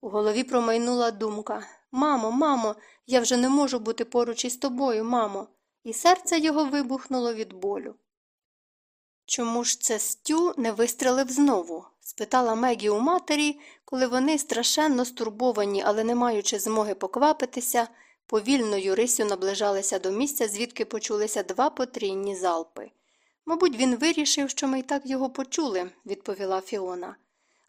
У голові промайнула думка Мамо, мамо, я вже не можу бути поруч із тобою, мамо, і серце його вибухнуло від болю. Чому ж це Стю не вистрелив знову? спитала Мегі у матері, коли вони, страшенно стурбовані, але не маючи змоги поквапитися, повільною рисю наближалися до місця, звідки почулися два потрійні залпи. Мабуть, він вирішив, що ми й так його почули, відповіла Фіона.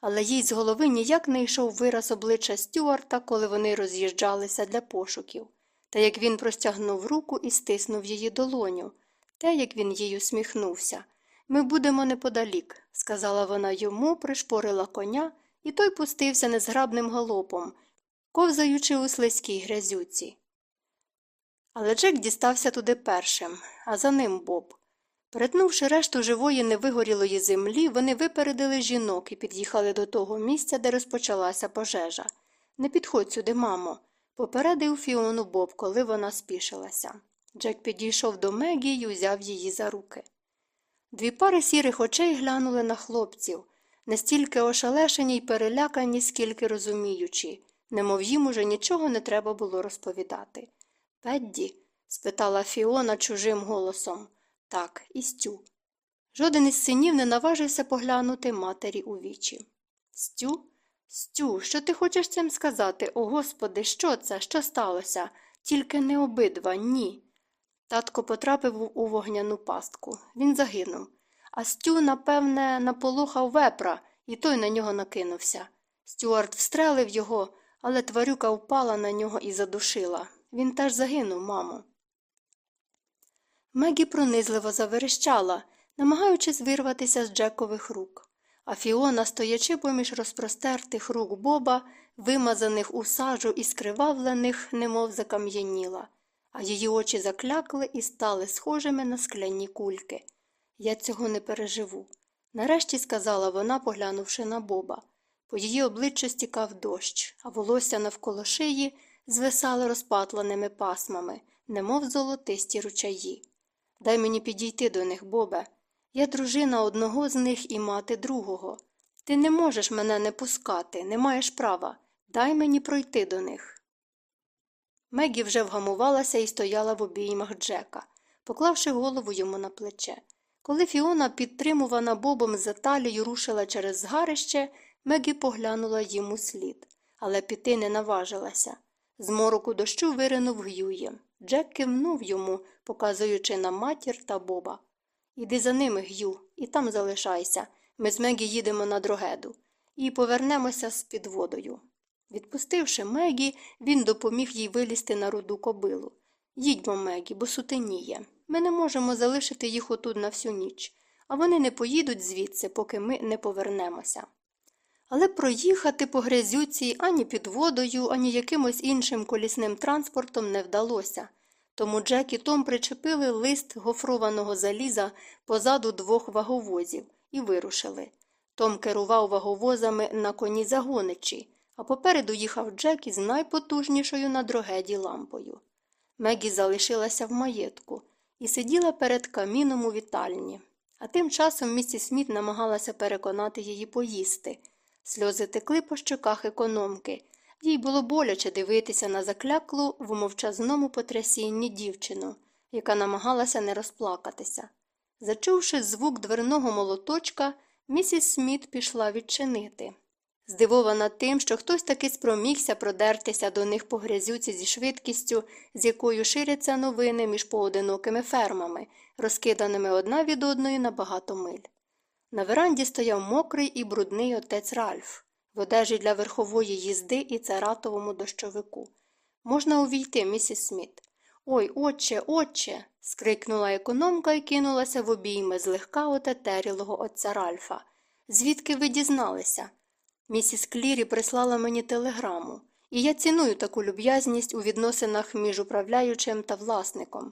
Але їй з голови ніяк не йшов вираз обличчя Стюарта, коли вони роз'їжджалися для пошуків, та як він простягнув руку і стиснув її долоню, те, як він їй усміхнувся. Ми будемо неподалік, сказала вона йому, пришпорила коня, і той пустився незграбним галопом, ковзаючи у слизькій грязюці. Але Джек дістався туди першим, а за ним Боб. Перетнувши решту живої невигорілої землі, вони випередили жінок і під'їхали до того місця, де розпочалася пожежа. Не підходь сюди, мамо, попередив Фіону Боб, коли вона спішилася. Джек підійшов до Мегі і узяв її за руки. Дві пари сірих очей глянули на хлопців, настільки ошалешені й перелякані, скільки розуміючи, немов їм уже нічого не треба було розповідати. Педді? спитала Фіона чужим голосом. Так, і Стю. Жоден із синів не наважився поглянути матері у вічі. Стю? Стю, що ти хочеш цим сказати? О, Господи, що це? Що сталося? Тільки не обидва, ні. Татко потрапив у вогняну пастку. Він загинув. А Стю, напевне, наполохав вепра, і той на нього накинувся. Стюарт встрелив його, але тварюка впала на нього і задушила. Він теж загинув, мамо. Мегі пронизливо заверещала, намагаючись вирватися з Джекових рук. А Фіона, стоячи поміж розпростертих рук Боба, вимазаних у сажу і скривавлених, немов закам'яніла, а її очі заклякли і стали схожими на скляні кульки. Я цього не переживу. Нарешті сказала вона, поглянувши на Боба. По її обличчю стікав дощ, а волосся навколо шиї звисало розпатленими пасмами, немов золотисті ручаї. Дай мені підійти до них, Бобе. Я дружина одного з них і мати другого. Ти не можеш мене не пускати, не маєш права. Дай мені пройти до них. Мегі вже вгамувалася і стояла в обіймах Джека, поклавши голову йому на плече. Коли Фіона, підтримувана Бобом за талію, рушила через згарище, Мегі поглянула йому слід, але піти не наважилася. З мороку дощу виринув Гює. Джек кивнув йому, показуючи на матір та Боба. Іди за ними, Гю, і там залишайся. Ми з Мегі їдемо на дрогеду. І повернемося з підводою. Відпустивши Мегі, він допоміг їй вилізти на руду кобилу. Їдьмо, Мегі, бо сутеніє. Ми не можемо залишити їх отут на всю ніч, а вони не поїдуть звідси, поки ми не повернемося. Але проїхати по грязюці ані під водою, ані якимось іншим колісним транспортом не вдалося. Тому Джек і Том причепили лист гофрованого заліза позаду двох ваговозів і вирушили. Том керував ваговозами на коні загоничі, а попереду їхав Джек із найпотужнішою на дрогеді лампою. Мегі залишилася в маєтку і сиділа перед каміном у вітальні. А тим часом місіс Сміт намагалася переконати її поїсти. Сльози текли по щоках економки. Їй було боляче дивитися на закляклу в мовчазному потрясінні дівчину, яка намагалася не розплакатися. Зачувши звук дверного молоточка, місіс Сміт пішла відчинити. Здивована тим, що хтось таки спромігся продертися до них по грязюці зі швидкістю, з якою ширяться новини між поодинокими фермами, розкиданими одна від одної на багато миль. На веранді стояв мокрий і брудний отець Ральф, в одежі для верхової їзди і царатовому дощовику. Можна увійти, місіс Сміт. Ой, отче, отче. скрикнула економка і кинулася в обійми злегка отетерілого отця Ральфа. Звідки ви дізналися? Місіс Клірі прислала мені телеграму, і я ціную таку люб'язність у відносинах між управляючим та власником.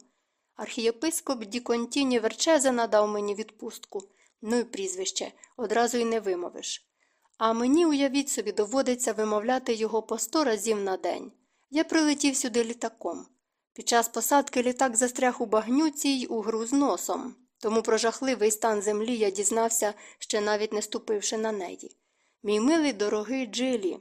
Архієпископ Діконтіні Верчезе надав мені відпустку. Ну і прізвище, одразу й не вимовиш. А мені, уявіть собі, доводиться вимовляти його по сто разів на день. Я прилетів сюди літаком. Під час посадки літак застряг у багнюці й угруз носом, тому про жахливий стан землі я дізнався, ще навіть не ступивши на неї. Мій милий дорогий Джилі.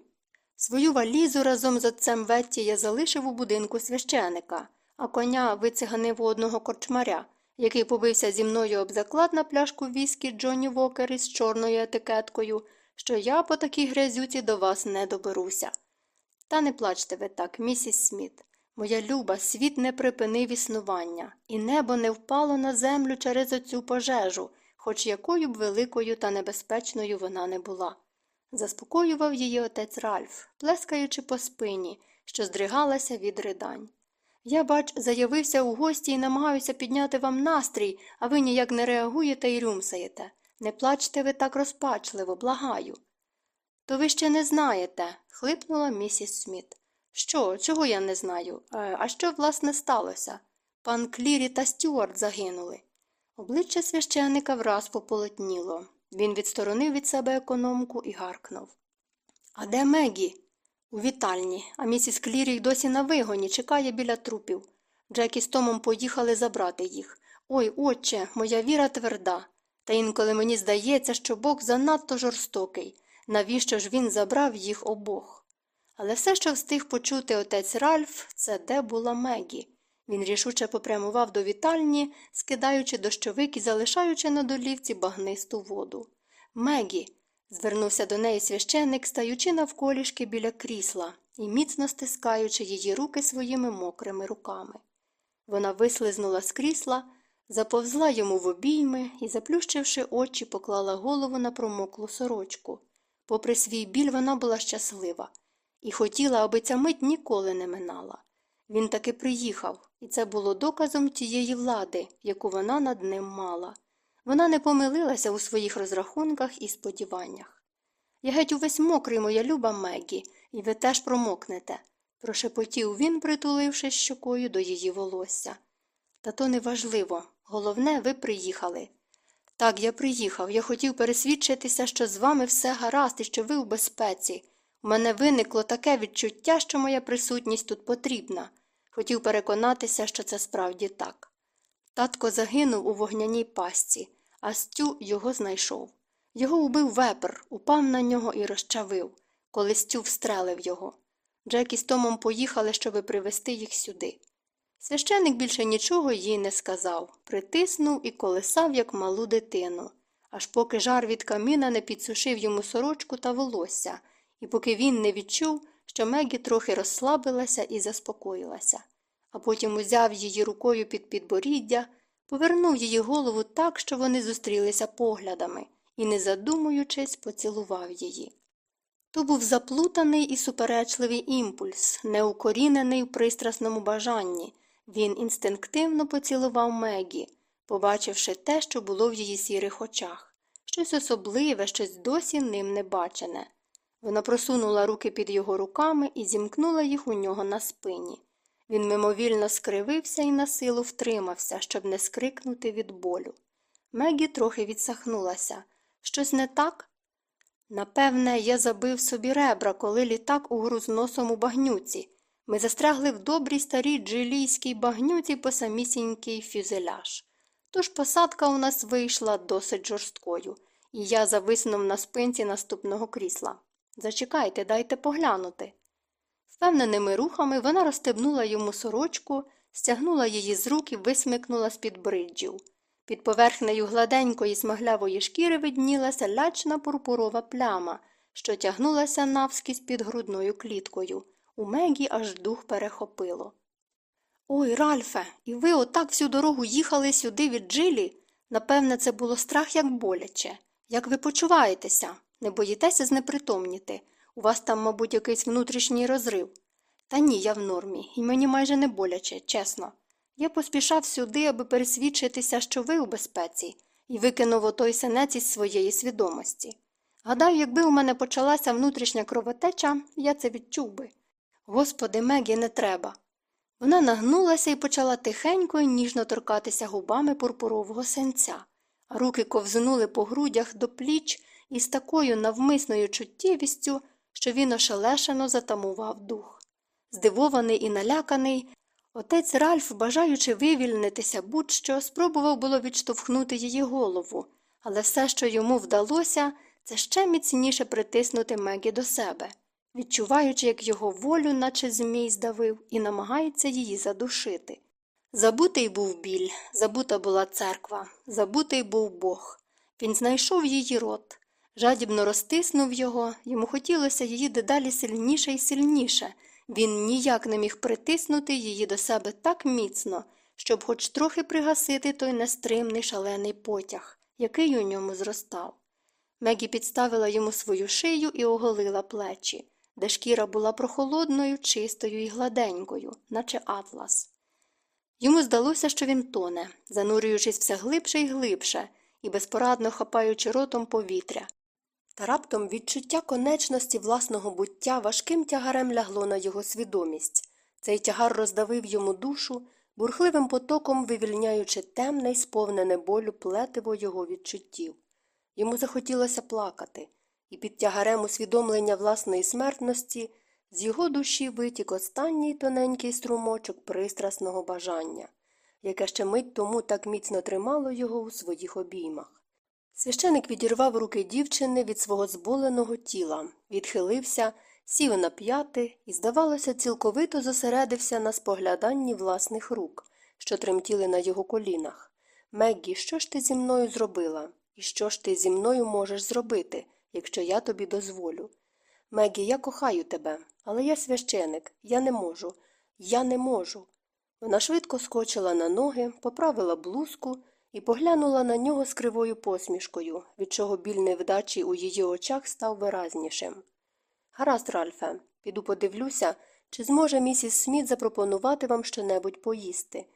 Свою валізу разом з отцем Ветті я залишив у будинку священика, а коня вициганив у одного корчмаря, який побився зі мною об заклад на пляшку віскі Джонні Вокер із чорною етикеткою, що я по такій грязюці до вас не доберуся. Та не плачте ви так, місіс Сміт. Моя люба, світ не припинив існування, і небо не впало на землю через оцю пожежу, хоч якою б великою та небезпечною вона не була. Заспокоював її отець Ральф, плескаючи по спині, що здригалася від ридань. Я, бач, заявився у гості і намагаюся підняти вам настрій, а ви ніяк не реагуєте і рюмсаєте. Не плачте ви так розпачливо, благаю. То ви ще не знаєте, хлипнула місіс Сміт. Що, чого я не знаю? Е, а що, власне, сталося? Пан Клірі та Стюарт загинули. Обличчя священика враз пополотніло. Він відсторонив від себе економку і гаркнув. А де Мегі? У вітальні, а місіс Клірі й досі на вигоні, чекає біля трупів. Джек із Томом поїхали забрати їх. Ой, отче, моя віра тверда. Та інколи мені здається, що Бог занадто жорстокий. Навіщо ж він забрав їх обох? Але все, що встиг почути отець Ральф, це де була Мегі. Він рішуче попрямував до вітальні, скидаючи дощовик і залишаючи на долівці багнисту воду. Мегі. звернувся до неї священник, стаючи навколішки біля крісла і міцно стискаючи її руки своїми мокрими руками. Вона вислизнула з крісла, заповзла йому в обійми і, заплющивши очі, поклала голову на промоклу сорочку. Попри свій біль, вона була щаслива і хотіла, аби ця мить ніколи не минала. Він таки приїхав, і це було доказом тієї влади, яку вона над ним мала. Вона не помилилася у своїх розрахунках і сподіваннях. Я геть увесь мокрий, моя люба Мегі, і ви теж промокнете, прошепотів він, притулившись щокою до її волосся. Та то не важливо. Головне, ви приїхали. Так, я приїхав. Я хотів пересвідчитися, що з вами все гаразд і що ви у безпеці. У мене виникло таке відчуття, що моя присутність тут потрібна. Хотів переконатися, що це справді так. Татко загинув у вогняній пастці, а Стю його знайшов. Його убив вепр, упав на нього і розчавив, коли Стю встрелив його. Джек із Томом поїхали, щоби привезти їх сюди. Священик більше нічого їй не сказав, притиснув і колисав, як малу дитину, аж поки жар від каміна не підсушив йому сорочку та волосся, і поки він не відчув, що Мегі трохи розслабилася і заспокоїлася, а потім узяв її рукою під підборіддя, повернув її голову так, що вони зустрілися поглядами, і, не задумуючись, поцілував її. То був заплутаний і суперечливий імпульс, неукорінений в пристрасному бажанні. Він інстинктивно поцілував Мегі, побачивши те, що було в її сірих очах, щось особливе, щось досі ним не бачене. Вона просунула руки під його руками і зімкнула їх у нього на спині. Він мимовільно скривився і на силу втримався, щоб не скрикнути від болю. Мегі трохи відсахнулася. Щось не так? Напевне, я забив собі ребра, коли літак угруз носом у багнюці. Ми застрягли в добрій старій джилійській багнюці по самісінький фюзеляж. Тож посадка у нас вийшла досить жорсткою, і я зависнув на спинці наступного крісла. Зачекайте, дайте поглянути. Впевненими рухами вона розстебнула йому сорочку, стягнула її з рук і висмикнула з під бриджів. Під поверхнею гладенької смаглявої шкіри виднілася лячна пурпурова пляма, що тягнулася навскізь під грудною кліткою. У Мегі аж дух перехопило. Ой, Ральфе, і ви отак всю дорогу їхали сюди від джилі? Напевне, це було страх як боляче. Як ви почуваєтеся? Не боїтеся знепритомніти? У вас там, мабуть, якийсь внутрішній розрив. Та ні, я в нормі, і мені майже не боляче, чесно. Я поспішав сюди, аби пересвідчитися, що ви у безпеці, і викинув отой синець із своєї свідомості. Гадаю, якби у мене почалася внутрішня кровотеча, я це відчув би. Господи, Мегі, не треба. Вона нагнулася і почала тихенько і ніжно торкатися губами пурпурового сенця, а руки ковзнули по грудях до пліч із такою навмисною чуттєвістю, що він ошелешено затамував дух. Здивований і наляканий, отець Ральф, бажаючи вивільнитися будь-що, спробував було відштовхнути її голову, але все, що йому вдалося, це ще міцніше притиснути Мегі до себе відчуваючи, як його волю, наче змій здавив, і намагається її задушити. Забутий був біль, забута була церква, забутий був Бог. Він знайшов її рот, жадібно розтиснув його, йому хотілося її дедалі сильніше і сильніше. Він ніяк не міг притиснути її до себе так міцно, щоб хоч трохи пригасити той нестримний шалений потяг, який у ньому зростав. Мегі підставила йому свою шию і оголила плечі де шкіра була прохолодною, чистою і гладенькою, наче атлас. Йому здалося, що він тоне, занурюючись все глибше і глибше і безпорадно хапаючи ротом повітря. Та раптом відчуття конечності власного буття важким тягарем лягло на його свідомість. Цей тягар роздавив йому душу, бурхливим потоком вивільняючи темне й сповнене болю плетиво його відчуттів. Йому захотілося плакати і під тягарем усвідомлення власної смертності з його душі витік останній тоненький струмочок пристрасного бажання, яке ще мить тому так міцно тримало його у своїх обіймах. Священик відірвав руки дівчини від свого зболеного тіла, відхилився, сів на п'яти і, здавалося, цілковито зосередився на спогляданні власних рук, що тремтіли на його колінах. Меггі, що ж ти зі мною зробила? І що ж ти зі мною можеш зробити? якщо я тобі дозволю. Мегі, я кохаю тебе, але я священик, я не можу, я не можу. Вона швидко скочила на ноги, поправила блузку і поглянула на нього з кривою посмішкою, від чого біль невдачі у її очах став виразнішим. Гаразд, Ральфе, піду подивлюся, чи зможе місіс Сміт запропонувати вам щонебудь поїсти.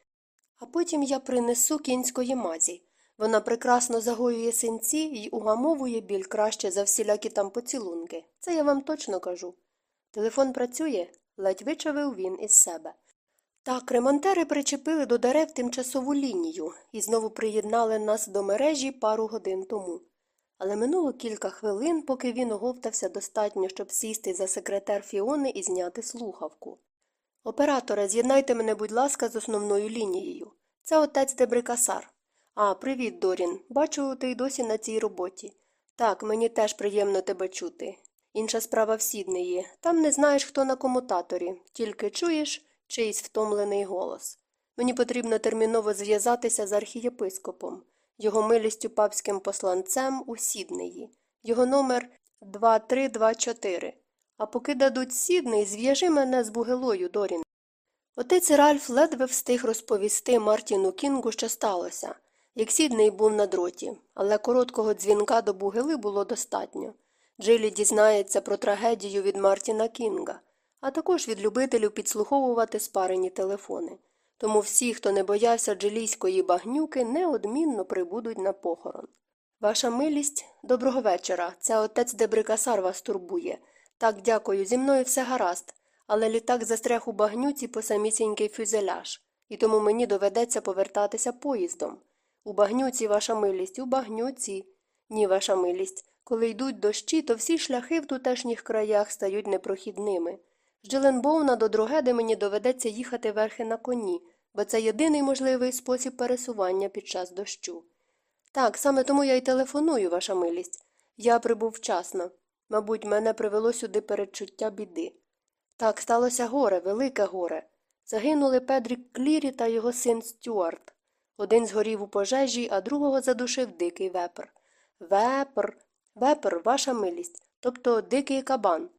А потім я принесу кінської мазі. Вона прекрасно загоює синці і угамовує біль краще за всілякі там поцілунки. Це я вам точно кажу. Телефон працює, ледь вичавив він із себе. Так, ремонтери причепили до дерев тимчасову лінію і знову приєднали нас до мережі пару годин тому. Але минуло кілька хвилин, поки він оговтався достатньо, щоб сісти за секретар Фіони і зняти слухавку. Операторе, з'єднайте мене, будь ласка, з основною лінією. Це отець Дебрикасар. А, привіт, Дорін. Бачу, ти й досі на цій роботі. Так, мені теж приємно тебе чути. Інша справа в Сіднеї. Там не знаєш, хто на комутаторі, тільки чуєш чийсь втомлений голос. Мені потрібно терміново зв'язатися з архієпископом, його милістю папським посланцем у Сіднеї. Його номер 2324. А поки дадуть Сідней, зв'яжи мене з бугелою, Дорін. Отець Ральф ледве встиг розповісти Мартіну Кінгу, що сталося, як Сідней був на дроті, але короткого дзвінка до бугели було достатньо. Джилі дізнається про трагедію від Мартіна Кінга, а також від любителів підслуховувати спарені телефони. Тому всі, хто не боявся джилійської багнюки, неодмінно прибудуть на похорон. Ваша милість, доброго вечора. Це отець Дебрикасар вас турбує. Так, дякую, зі мною все гаразд, але літак застряг у багнюці по самісінький фюзеляж, і тому мені доведеться повертатися поїздом. У багнюці, ваша милість, у багнюці. Ні, ваша милість. Коли йдуть дощі, то всі шляхи в тутешніх краях стають непрохідними. З Джиленбоуна до Другеди мені доведеться їхати верхи на коні, бо це єдиний можливий спосіб пересування під час дощу. Так, саме тому я й телефоную, ваша милість. Я прибув вчасно. Мабуть, мене привело сюди передчуття біди. Так, сталося горе, велике горе. Загинули Педрік Клірі та його син Стюарт. Один згорів у пожежі, а другого задушив дикий вепр. Вепр, вепр, ваша милість, тобто дикий кабан.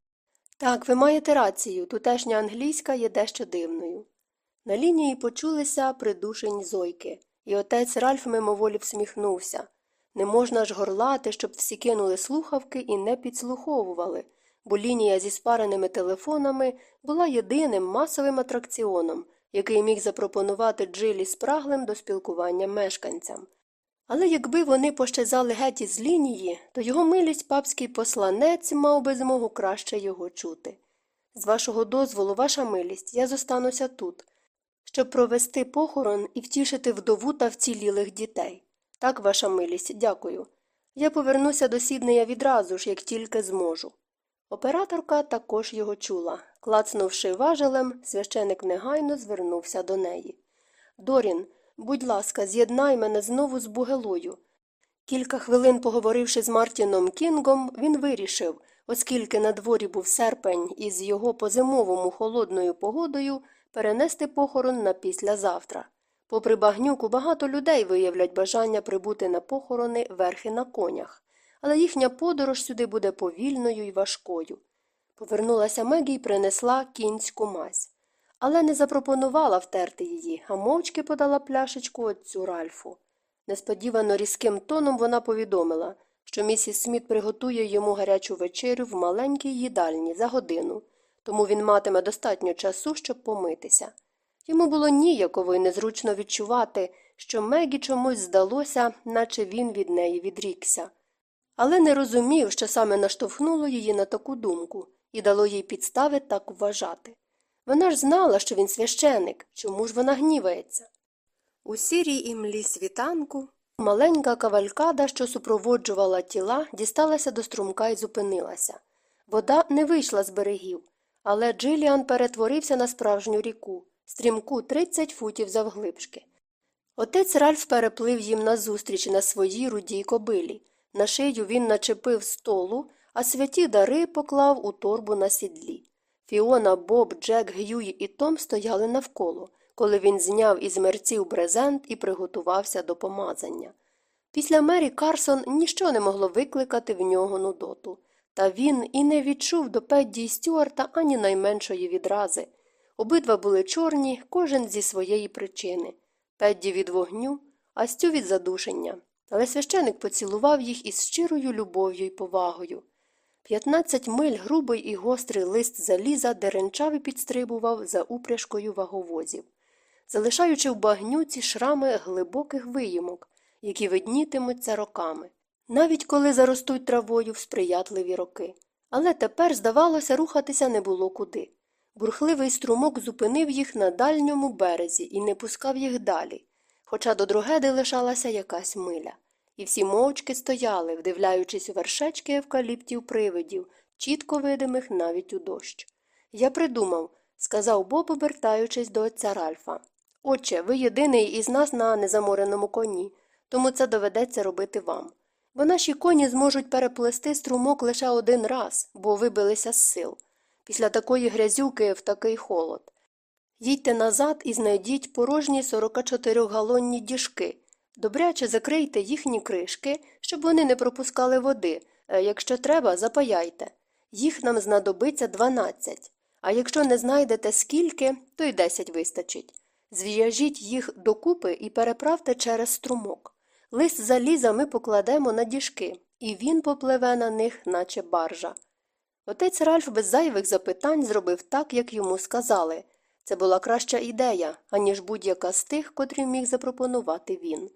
Так, ви маєте рацію, тутешня англійська є дещо дивною. На лінії почулися придушені зойки, і отець Ральф мимоволі всміхнувся. Не можна ж горлати, щоб всі кинули слухавки і не підслуховували, бо лінія зі спареними телефонами була єдиним масовим атракціоном, який міг запропонувати Джилі спраглим до спілкування мешканцям. Але якби вони пощезали геть із лінії, то його милість папський посланець мав би змогу краще його чути. З вашого дозволу, ваша милість, я зостануся тут, щоб провести похорон і втішити вдову та вцілілих дітей. Так, ваша милість, дякую. Я повернуся до Сіднея відразу ж, як тільки зможу. Операторка також його чула. Клацнувши важелем, священик негайно звернувся до неї. Дорін, будь ласка, з'єднай мене знову з бугелою. Кілька хвилин поговоривши з Мартіном Кінгом, він вирішив, оскільки на дворі був серпень і з його позимовому холодною погодою перенести похорон на післязавтра. Попри багнюку, багато людей виявлять бажання прибути на похорони верхи на конях, але їхня подорож сюди буде повільною і важкою. Повернулася Мегі і принесла кінську мазь, але не запропонувала втерти її, а мовчки подала пляшечку отцю Ральфу. Несподівано різким тоном вона повідомила, що місіс Сміт приготує йому гарячу вечерю в маленькій їдальні за годину, тому він матиме достатньо часу, щоб помитися. Йому було ніяково і незручно відчувати, що Мегі чомусь здалося, наче він від неї відрікся. Але не розумів, що саме наштовхнуло її на таку думку і дало їй підстави так вважати. Вона ж знала, що він священик, чому ж вона гнівається. У сірій імлі світанку маленька кавалькада, що супроводжувала тіла, дісталася до струмка і зупинилася. Вода не вийшла з берегів, але Джиліан перетворився на справжню ріку, стрімку 30 футів завглибшки. Отець Ральф переплив їм назустріч на своїй рудій кобилі. На шию він начепив столу, а святі дари поклав у торбу на сідлі. Фіона, Боб, Джек, Гюї і Том стояли навколо, коли він зняв із мерців брезент і приготувався до помазання. Після Мері Карсон ніщо не могло викликати в нього нудоту, та він і не відчув до Педді й Стюарта ані найменшої відрази. Обидва були чорні, кожен зі своєї причини Педді від вогню, а Стю від задушення. Але священик поцілував їх із щирою любов'ю й повагою. П'ятнадцять миль грубий і гострий лист заліза деренчав і підстрибував за упряжкою ваговозів, залишаючи в багнюці шрами глибоких виїмок, які виднітимуться роками, навіть коли заростуть травою в сприятливі роки. Але тепер, здавалося, рухатися не було куди. Бурхливий струмок зупинив їх на дальньому березі і не пускав їх далі, хоча до другеди лишалася якась миля. І всі мовчки стояли, вдивляючись у вершечки евкаліптів привидів, чітко видимих навіть у дощ. Я придумав, сказав Боб, обертаючись до отця Ральфа. Отче, ви єдиний із нас на незамореному коні, тому це доведеться робити вам. Бо наші коні зможуть переплести струмок лише один раз, бо вибилися з сил. Після такої грязюки в такий холод. Їдьте назад і знайдіть порожні 44-галонні діжки. Добряче закрийте їхні кришки, щоб вони не пропускали води. Е, Якщо треба, запаяйте. Їх нам знадобиться 12. А якщо не знайдете скільки, то й 10 вистачить. Зв'яжіть їх докупи і переправте через струмок. Лист заліза ми покладемо на діжки, і він попливе на них, наче баржа. Отець Ральф без зайвих запитань зробив так, як йому сказали. Це була краща ідея, аніж будь-яка з тих, котрі міг запропонувати він.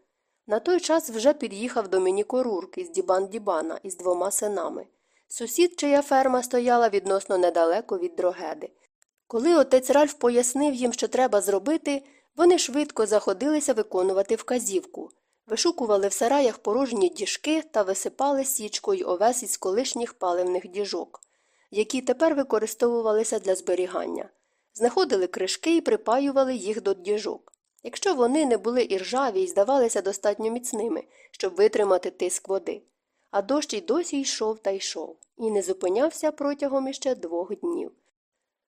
На той час вже під'їхав Домініко Рурк із Дібан Дібана із двома синами. Сусід, чия ферма стояла відносно недалеко від дрогеди. Коли отець Ральф пояснив їм, що треба зробити, вони швидко заходилися виконувати вказівку, вишукували в сараях порожні діжки та висипали січкою овес із колишніх паливних діжок, які тепер використовувалися для зберігання. Знаходили кришки і припаювали їх до діжок. Якщо вони не були іржаві і здавалися достатньо міцними, щоб витримати тиск води. А дощ і досі йшов та йшов, і не зупинявся протягом іще двох днів.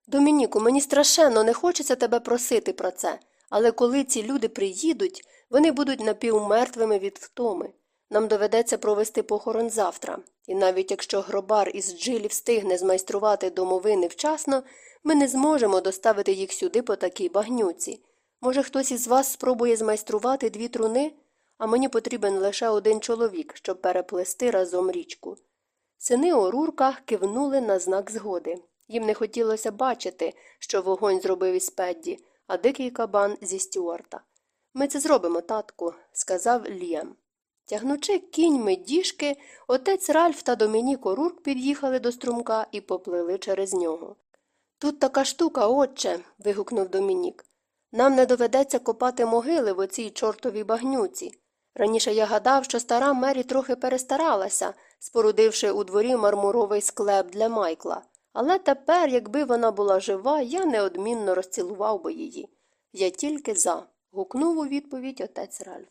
Домініку, мені страшенно не хочеться тебе просити про це, але коли ці люди приїдуть, вони будуть напівмертвими від втоми. Нам доведеться провести похорон завтра, і навіть якщо гробар із джилі встигне змайструвати домовини вчасно, ми не зможемо доставити їх сюди по такій багнюці. Може, хтось із вас спробує змайструвати дві труни, а мені потрібен лише один чоловік, щоб переплести разом річку. Сини Орурка кивнули на знак згоди. Їм не хотілося бачити, що вогонь зробив із Педді, а дикий кабан зі Стюарта. Ми це зробимо, татку, сказав Ліам. Тягнучи кіньми діжки, отець Ральф та Домініко Рурк під'їхали до струмка і поплили через нього. Тут така штука, отче. вигукнув Домінік. Нам не доведеться копати могили в оцій чортовій багнюці. Раніше я гадав, що стара Мері трохи перестаралася, спорудивши у дворі мармуровий склеп для Майкла. Але тепер, якби вона була жива, я неодмінно розцілував би її. Я тільки за. гукнув у відповідь отець Ральф.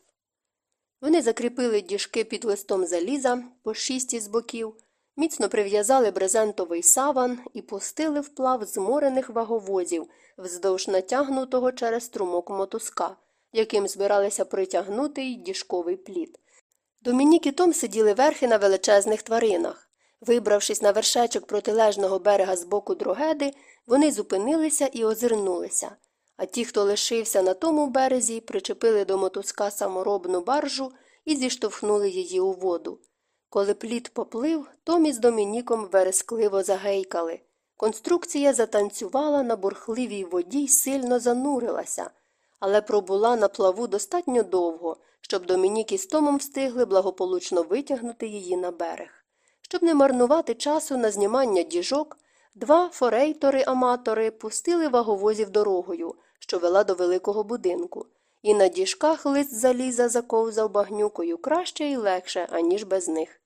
Вони закріпили діжки під листом заліза по шість із боків, міцно прив'язали брезентовий саван і пустили вплав зморених ваговозів вздовж натягнутого через струмок мотузка, яким збиралися притягнути й діжковий плід. Домінік і Том сиділи верхи на величезних тваринах. Вибравшись на вершечок протилежного берега з боку дрогеди, вони зупинилися і озирнулися. А ті, хто лишився на тому березі, причепили до мотузка саморобну баржу і зіштовхнули її у воду. Коли плід поплив, Том із Домініком верескливо загейкали. Конструкція затанцювала на бурхливій воді й сильно занурилася, але пробула на плаву достатньо довго, щоб Домінік із Томом встигли благополучно витягнути її на берег. Щоб не марнувати часу на знімання діжок, два форейтори-аматори пустили ваговозів дорогою, що вела до великого будинку, і на діжках лист заліза заковзав багнюкою краще і легше, аніж без них.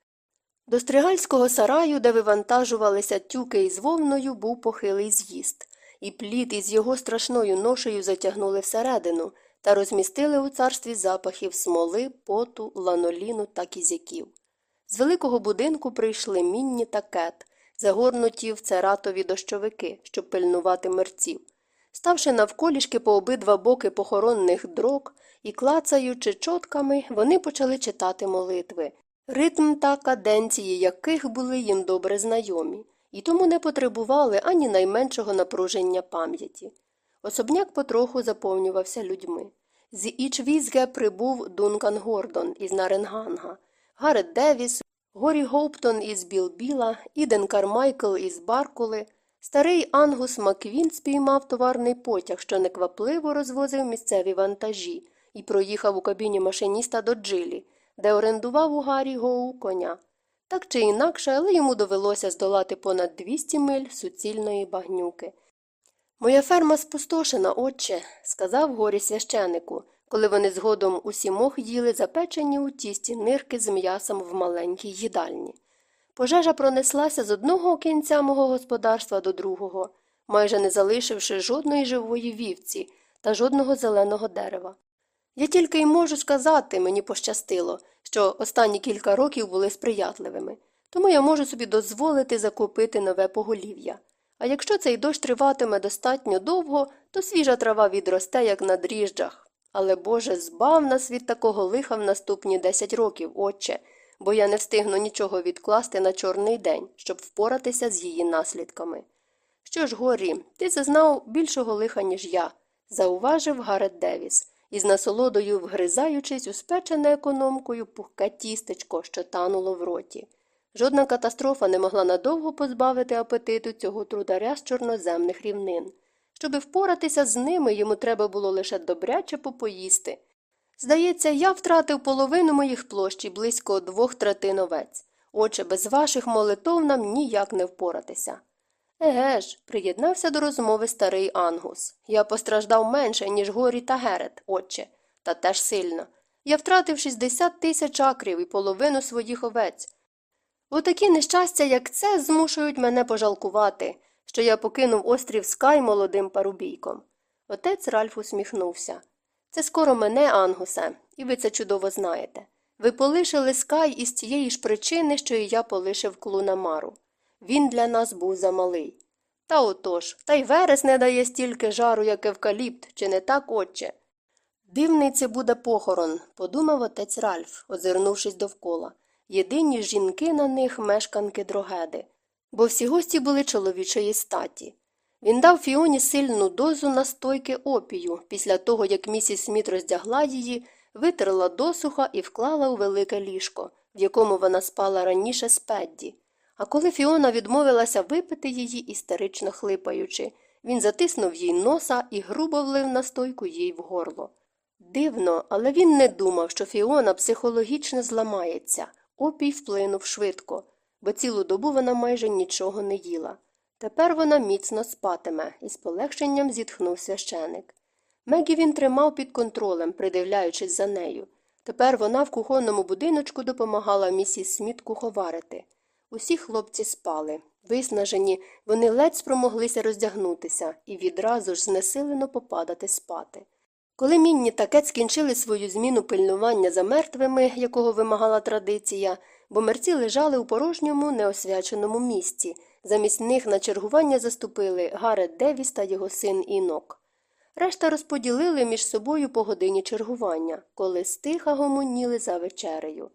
До стригальського сараю, де вивантажувалися тюки із вовною, був похилий з'їзд, і плід із його страшною ношею затягнули всередину та розмістили у царстві запахів смоли, поту, ланоліну та кізяків. З великого будинку прийшли мінні та кет, загорнуті в цератові дощовики, щоб пильнувати мерців. Ставши навколішки по обидва боки похоронних дрок і клацаючи чотками, вони почали читати молитви, ритм та каденції яких були їм добре знайомі, і тому не потребували ані найменшого напруження пам'яті. Особняк потроху заповнювався людьми. З Ічвізге прибув Дункан Гордон із Наренганга, Гарет Девіс, Горі Гоуптон із Білбіла, Іден Кармайкл із Баркули. Старий Ангус Макквін спіймав товарний потяг, що неквапливо розвозив місцеві вантажі, і проїхав у кабіні машиніста до Джилі, де орендував у Гаррі Гоу коня. Так чи інакше, але йому довелося здолати понад 200 миль суцільної багнюки. Моя ферма спустошена, отче, сказав горі священику, коли вони згодом усімох їли запечені у тісті нирки з м'ясом в маленькій їдальні. Пожежа пронеслася з одного кінця мого господарства до другого, майже не залишивши жодної живої вівці та жодного зеленого дерева. Я тільки й можу сказати, мені пощастило, що останні кілька років були сприятливими, тому я можу собі дозволити закупити нове поголів'я. А якщо цей дощ триватиме достатньо довго, то свіжа трава відросте, як на дріжджах. Але Боже, збав нас від такого лиха в наступні десять років, отче, бо я не встигну нічого відкласти на чорний день, щоб впоратися з її наслідками. Що ж, Горі, ти зазнав більшого лиха, ніж я, зауважив Гарет Девіс, із насолодою вгризаючись у спечене економкою пухке тістечко, що тануло в роті. Жодна катастрофа не могла надовго позбавити апетиту цього трударя з чорноземних рівнин. Щоби впоратися з ними, йому треба було лише добряче попоїсти. Здається, я втратив половину моїх площі близько двох третин овець. Отже, без ваших молитов нам ніяк не впоратися. Еге ж, приєднався до розмови старий Ангус. Я постраждав менше, ніж горі та герет, отче, та теж сильно. Я втратив 60 тисяч акрів і половину своїх овець. Отакі нещастя, як це, змушують мене пожалкувати, що я покинув острів Скай молодим парубійком. Отець Ральф усміхнувся. Це скоро мене, Ангусе, і ви це чудово знаєте. Ви полишили Скай із тієї ж причини, що і я полишив клуна Мару. Він для нас був замалий. Та отож, та й верес не дає стільки жару, як евкаліпт, чи не так, отче? Дивний це буде похорон, подумав отець Ральф, озирнувшись довкола. Єдині жінки на них мешканки дрогеди, бо всі гості були чоловічої статі. Він дав Фіоні сильну дозу настойки опію після того, як місіс Сміт роздягла її, витерла досуха і вклала у велике ліжко, в якому вона спала раніше з Педді. А коли Фіона відмовилася випити її, істерично хлипаючи, він затиснув їй носа і грубо влив настойку їй в горло. Дивно, але він не думав, що Фіона психологічно зламається. Опій вплинув швидко, бо цілу добу вона майже нічого не їла. Тепер вона міцно спатиме, і з полегшенням зітхнув священик. Мегі він тримав під контролем, придивляючись за нею. Тепер вона в кухонному будиночку допомагала місіс Сміт куховарити. Усі хлопці спали. Виснажені, вони ледь спромоглися роздягнутися і відразу ж знесилено попадати спати. Коли Мінні та Кет скінчили свою зміну пильнування за мертвими, якого вимагала традиція, бо мерці лежали у порожньому неосвяченому місці. Замість них на чергування заступили Гарет Девіс та його син Інок. Решта розподілили між собою по годині чергування, коли стиха гомоніли за вечерею.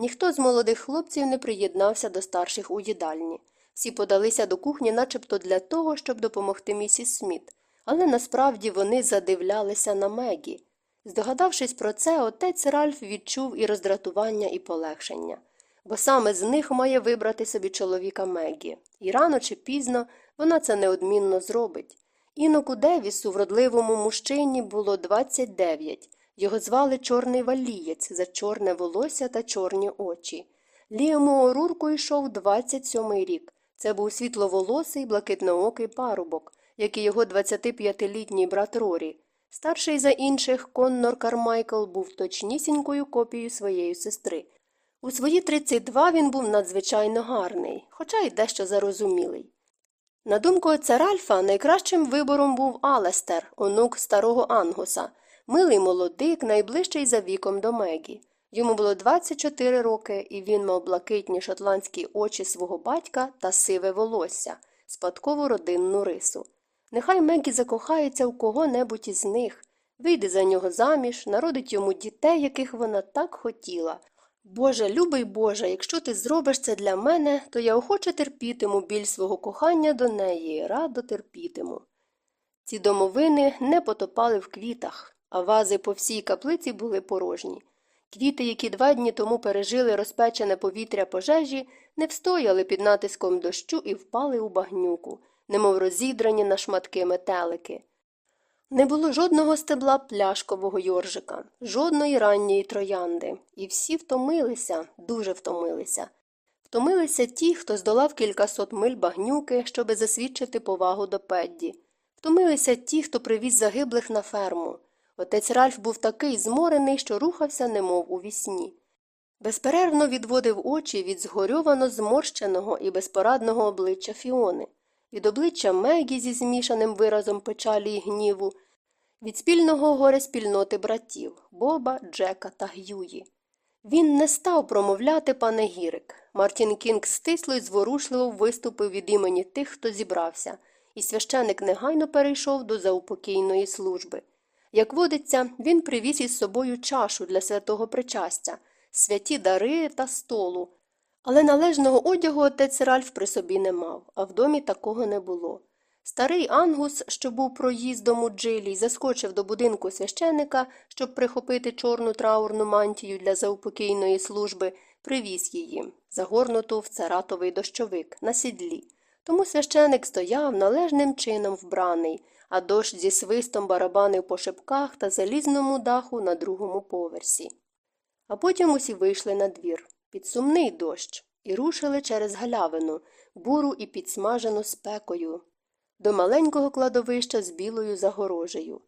Ніхто з молодих хлопців не приєднався до старших у їдальні. Всі подалися до кухні начебто для того, щоб допомогти місіс Сміт але насправді вони задивлялися на Мегі. Здогадавшись про це, отець Ральф відчув і роздратування, і полегшення, бо саме з них має вибрати собі чоловіка Мегі, і рано чи пізно вона це неодмінно зробить. Іноку Девісу, вродливому мужчині, було 29. Його звали Чорний Валієць за чорне волосся та чорні очі. Ліому Орурку йшов 27-й рік. Це був світловолосий, блакитноокий парубок як і його 25-літній брат Рорі. Старший за інших Коннор Кармайкл був точнісінькою копією своєї сестри. У свої 32 він був надзвичайно гарний, хоча й дещо зарозумілий. На думку отця Ральфа, найкращим вибором був Алестер, онук старого Ангуса, милий молодик, найближчий за віком до Мегі. Йому було 24 роки, і він мав блакитні шотландські очі свого батька та сиве волосся, спадкову родинну рису. Нехай Мегі закохається у кого-небудь із них, вийде за нього заміж, народить йому дітей, яких вона так хотіла. Боже, любий Боже, якщо ти зробиш це для мене, то я охоче терпітиму біль свого кохання до неї, радо терпітиму. Ці домовини не потопали в квітах, а вази по всій каплиці були порожні. Квіти, які два дні тому пережили розпечене повітря пожежі, не встояли під натиском дощу і впали у багнюку немов розідрані на шматки метелики. Не було жодного стебла пляшкового йоржика, жодної ранньої троянди, і всі втомилися, дуже втомилися. Втомилися ті, хто здолав кількасот миль багнюки, щоби засвідчити повагу до Педді. Втомилися ті, хто привіз загиблих на ферму. Отець Ральф був такий зморений, що рухався, немов у вісні. Безперервно відводив очі від згорьовано зморщеного і безпорадного обличчя Фіони, від обличчя Мегі зі змішаним виразом печалі й гніву, від спільного горя спільноти братів Боба, Джека та Г'юї. Він не став промовляти панегірик. Мартін Кінг стисло й зворушливо виступив від імені тих, хто зібрався, і священик негайно перейшов до заупокійної служби. Як водиться, він привіз із собою чашу для святого причастя, святі дари та столу. Але належного одягу отець Ральф при собі не мав, а в домі такого не було. Старий ангус, що був проїздом у джилі, заскочив до будинку священика, щоб прихопити чорну траурну мантію для заупокійної служби, привіз її, загорнуту в царатовий дощовик, на сідлі. Тому священик стояв належним чином вбраний, а дощ зі свистом барабанив по шипках та залізному даху на другому поверсі. А потім усі вийшли на двір, під сумний дощ, і рушили через галявину, буру і підсмажену спекою, до маленького кладовища з білою загорожею.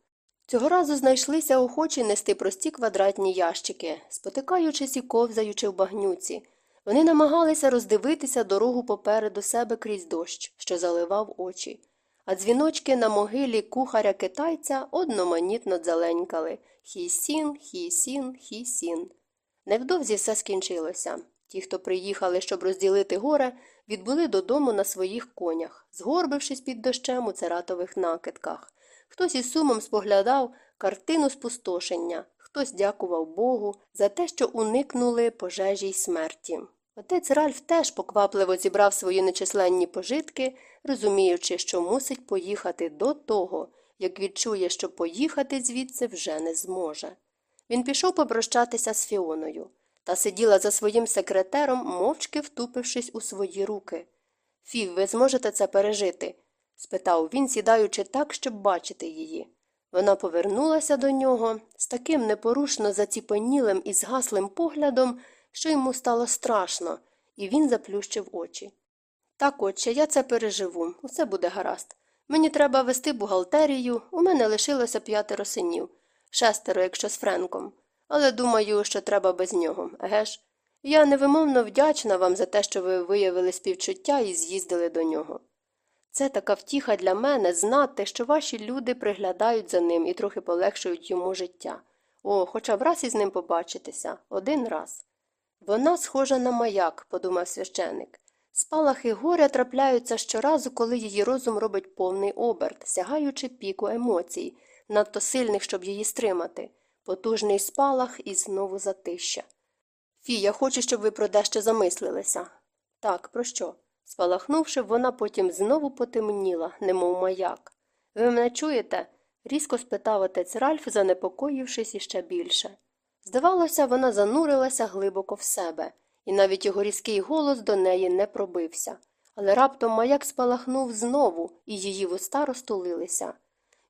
Цього разу знайшлися охочі нести прості квадратні ящики, спотикаючись і ковзаючи в багнюці. Вони намагалися роздивитися дорогу попереду себе крізь дощ, що заливав очі, а дзвіночки на могилі кухаря китайця одноманітно дзеленькали хі-сін, хі-сін, хі-сін. Невдовзі все скінчилося. Ті, хто приїхали, щоб розділити горе, відбули додому на своїх конях, згорбившись під дощем у цератових накидках. Хтось із сумом споглядав картину спустошення, хтось дякував Богу за те, що уникнули пожежі й смерті. Отець Ральф теж поквапливо зібрав свої нечисленні пожитки, розуміючи, що мусить поїхати до того, як відчує, що поїхати звідси вже не зможе. Він пішов попрощатися з Фіоною та сиділа за своїм секретером, мовчки втупившись у свої руки. Фів, ви зможете це пережити? спитав він, сідаючи так, щоб бачити її. Вона повернулася до нього з таким непорушно заціпенілим і згаслим поглядом, що йому стало страшно, і він заплющив очі. Так, отче, я це переживу, усе буде гаразд. Мені треба вести бухгалтерію, у мене лишилося п'ятеро синів, шестеро, якщо з Френком. Але думаю, що треба без нього, еге ж? Я невимовно вдячна вам за те, що ви виявили співчуття і з'їздили до нього. Це така втіха для мене знати, що ваші люди приглядають за ним і трохи полегшують йому життя. О, хоча б раз із ним побачитися, один раз. Вона схожа на маяк, подумав священик. Спалахи горя трапляються щоразу, коли її розум робить повний оберт, сягаючи піку емоцій, надто сильних, щоб її стримати, потужний спалах і знову затища. Фі, я хочу, щоб ви про дещо замислилися. Так, про що? Спалахнувши, вона потім знову потемніла, немов маяк. Ви мене чуєте? різко спитав отець Ральф, занепокоївшись іще більше. Здавалося, вона занурилася глибоко в себе, і навіть його різкий голос до неї не пробився. Але раптом маяк спалахнув знову, і її вуста розтулилися.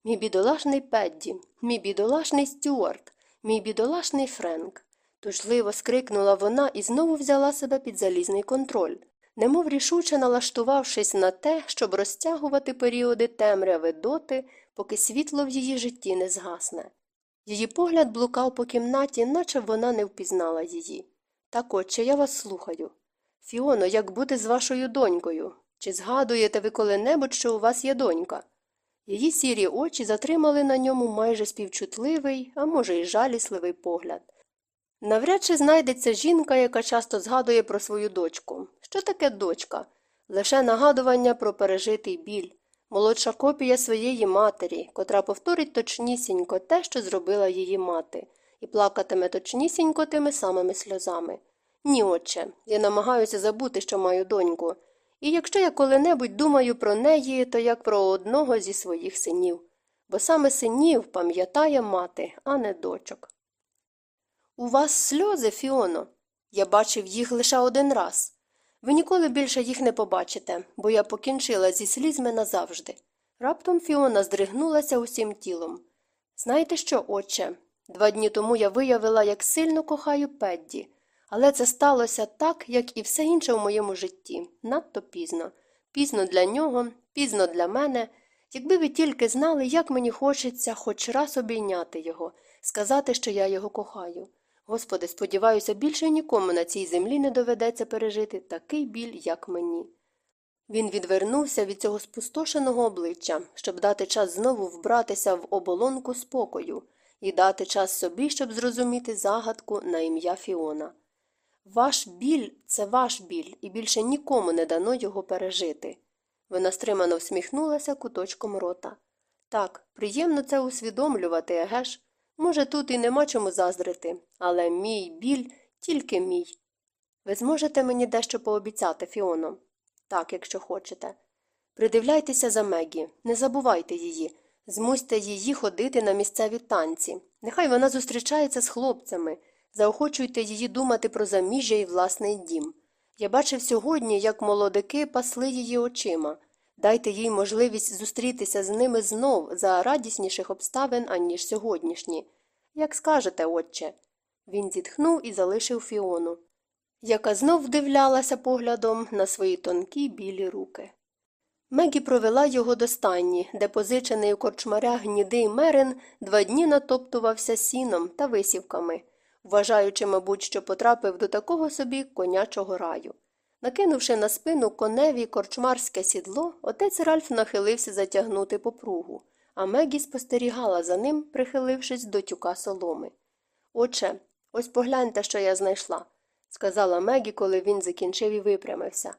Мій бідолашний Педді, мій бідолашний Стюарт, мій бідолашний Френк. Тужливо скрикнула вона і знову взяла себе під залізний контроль, немов рішуче налаштувавшись на те, щоб розтягувати періоди темряви доти, поки світло в її житті не згасне. Її погляд блукав по кімнаті, наче вона не впізнала її. Так отче, я вас слухаю. Фіоно, як бути з вашою донькою? Чи згадуєте ви коли-небудь, що у вас є донька? Її сірі очі затримали на ньому майже співчутливий, а може, й жалісливий погляд. Навряд чи знайдеться жінка, яка часто згадує про свою дочку. Що таке дочка? Лише нагадування про пережитий біль, молодша копія своєї матері, котра повторить точнісінько те, що зробила її мати, і плакатиме точнісінько тими самими сльозами. Ні, отче, я намагаюся забути, що маю доньку, і якщо я коли-небудь думаю про неї, то як про одного зі своїх синів, бо саме синів пам'ятає мати, а не дочок. У вас сльози, Фіоно. Я бачив їх лише один раз. Ви ніколи більше їх не побачите, бо я покінчила зі слізьми назавжди. Раптом Фіона здригнулася усім тілом. Знаєте що, отче? Два дні тому я виявила, як сильно кохаю Педді, але це сталося так, як і все інше в моєму житті, надто пізно. Пізно для нього, пізно для мене. Якби ви тільки знали, як мені хочеться хоч раз обійняти його, сказати, що я його кохаю. Господи, сподіваюся, більше нікому на цій землі не доведеться пережити такий біль, як мені. Він відвернувся від цього спустошеного обличчя, щоб дати час знову вбратися в оболонку спокою і дати час собі, щоб зрозуміти загадку на ім'я Фіона. Ваш біль це ваш біль, і більше нікому не дано його пережити. Вона стримано всміхнулася куточком рота. Так, приємно це усвідомлювати, еге ж? Може, тут і нема чому заздрити, але мій біль тільки мій. Ви зможете мені дещо пообіцяти, Фіоно? Так, якщо хочете. Придивляйтеся за Мегі, не забувайте її, змусьте її ходити на місцеві танці. Нехай вона зустрічається з хлопцями, заохочуйте її думати про заміжжя і власний дім. Я бачив сьогодні, як молодики пасли її очима. Дайте їй можливість зустрітися з ними знов за радісніших обставин, аніж сьогоднішні. Як скажете, отче. Він зітхнув і залишив Фіону, яка знов вдивлялася поглядом на свої тонкі білі руки. Мегі провела його до стайні, де позичений у корчмаря гнідий мерин два дні натоптувався сіном та висівками, вважаючи, мабуть, що потрапив до такого собі конячого раю. Накинувши на спину коневі корчмарське сідло, отець Ральф нахилився затягнути попругу, а Мегі спостерігала за ним, прихилившись до тюка соломи. Отче, ось погляньте, що я знайшла, сказала Мегі, коли він закінчив і випрямився.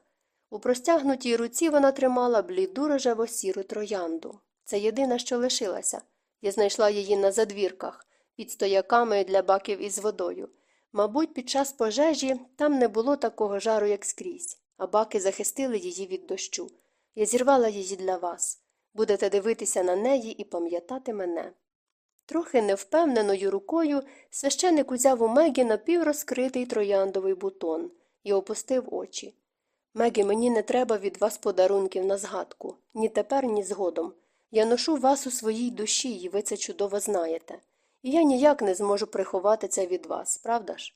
У простягнутій руці вона тримала бліду рожево сіру троянду. Це єдине, що лишилася. Я знайшла її на задвірках, під стояками для баків із водою. Мабуть, під час пожежі там не було такого жару, як скрізь, а баки захистили її від дощу. Я зірвала її для вас. Будете дивитися на неї і пам'ятати мене. Трохи невпевненою рукою священик узяв у Мегі напіврозкритий трояндовий бутон і опустив очі. Мегі, мені не треба від вас подарунків на згадку, ні тепер, ні згодом. Я ношу вас у своїй душі, і ви це чудово знаєте. Я ніяк не зможу приховати це від вас, правда ж?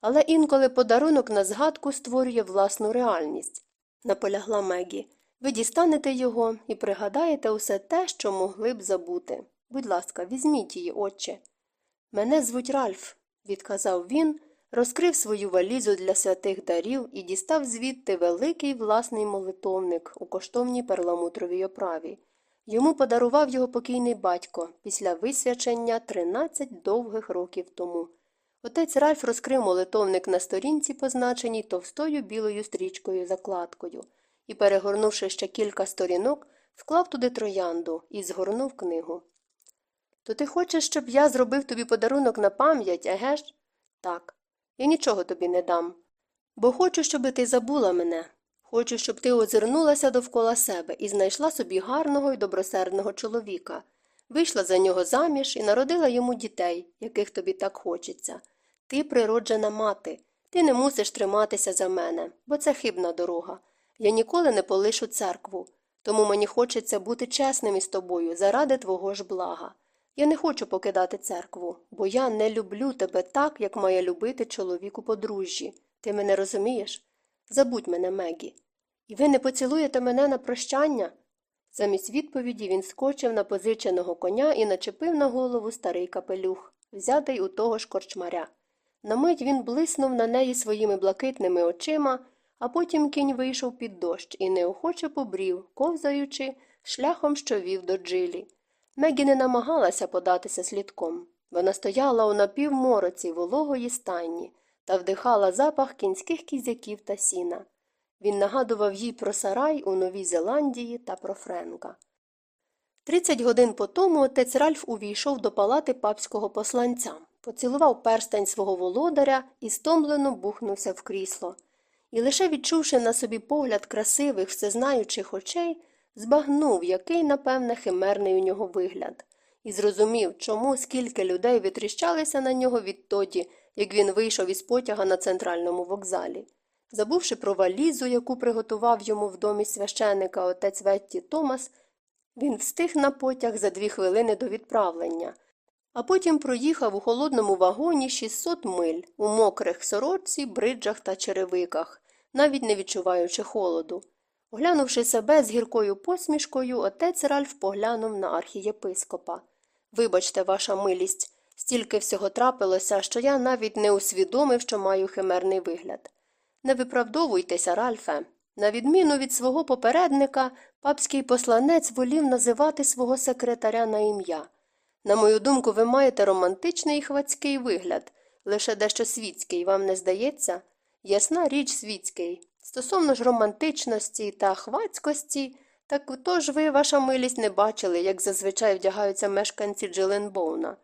Але інколи подарунок на згадку створює власну реальність, наполягла Мегі. Ви дістанете його і пригадаєте усе те, що могли б забути. Будь ласка, візьміть її, отче. Мене звуть Ральф, відказав він, розкрив свою валізу для святих дарів і дістав звідти великий власний молитовник у коштовній перламутровій оправі. Йому подарував його покійний батько після висвячення 13 довгих років тому. Отець Ральф розкрив молитовник на сторінці, позначеній товстою білою стрічкою закладкою, і, перегорнувши ще кілька сторінок, вклав туди троянду і згорнув книгу. То ти хочеш, щоб я зробив тобі подарунок на пам'ять, еге ж? Так. Я нічого тобі не дам. Бо хочу, щоб ти забула мене. Хочу, щоб ти озирнулася довкола себе і знайшла собі гарного і добросердного чоловіка, вийшла за нього заміж і народила йому дітей, яких тобі так хочеться. Ти природжена мати, ти не мусиш триматися за мене, бо це хибна дорога. Я ніколи не полишу церкву, тому мені хочеться бути чесним із тобою заради твого ж блага. Я не хочу покидати церкву, бо я не люблю тебе так, як має любити чоловік у подружжі. Ти мене розумієш? Забудь мене, Мегі. І ви не поцілуєте мене на прощання? Замість відповіді він скочив на позиченого коня і начепив на голову старий капелюх, взятий у того ж корчмаря. На мить він блиснув на неї своїми блакитними очима, а потім кінь вийшов під дощ і неохоче побрів, ковзаючи, шляхом, що вів до джилі. Мегі не намагалася податися слідком. Вона стояла у напівмороці вологої стайні та вдихала запах кінських кізяків та сіна. Він нагадував їй про сарай у Новій Зеландії та про Френка. Тридцять годин по тому отець Ральф увійшов до палати папського посланця, поцілував перстень свого володаря і стомлено бухнувся в крісло. І лише відчувши на собі погляд красивих, всезнаючих очей, збагнув, який, напевне, химерний у нього вигляд, і зрозумів, чому скільки людей витріщалися на нього відтоді, як він вийшов із потяга на центральному вокзалі. Забувши про валізу, яку приготував йому в домі священика отець Ветті Томас, він встиг на потяг за дві хвилини до відправлення, а потім проїхав у холодному вагоні 600 миль у мокрих сорочці, бриджах та черевиках, навіть не відчуваючи холоду. Оглянувши себе з гіркою посмішкою, отець Ральф поглянув на архієпископа. Вибачте, ваша милість, стільки всього трапилося, що я навіть не усвідомив, що маю химерний вигляд. Не виправдовуйтеся, Ральфе. На відміну від свого попередника, папський посланець волів називати свого секретаря на ім'я. На мою думку, ви маєте романтичний і хвацький вигляд, лише дещо світський, вам не здається? Ясна річ світський. Стосовно ж романтичності та хвацькості, так тож ви, ваша милість, не бачили, як зазвичай вдягаються мешканці Джиленбоуна.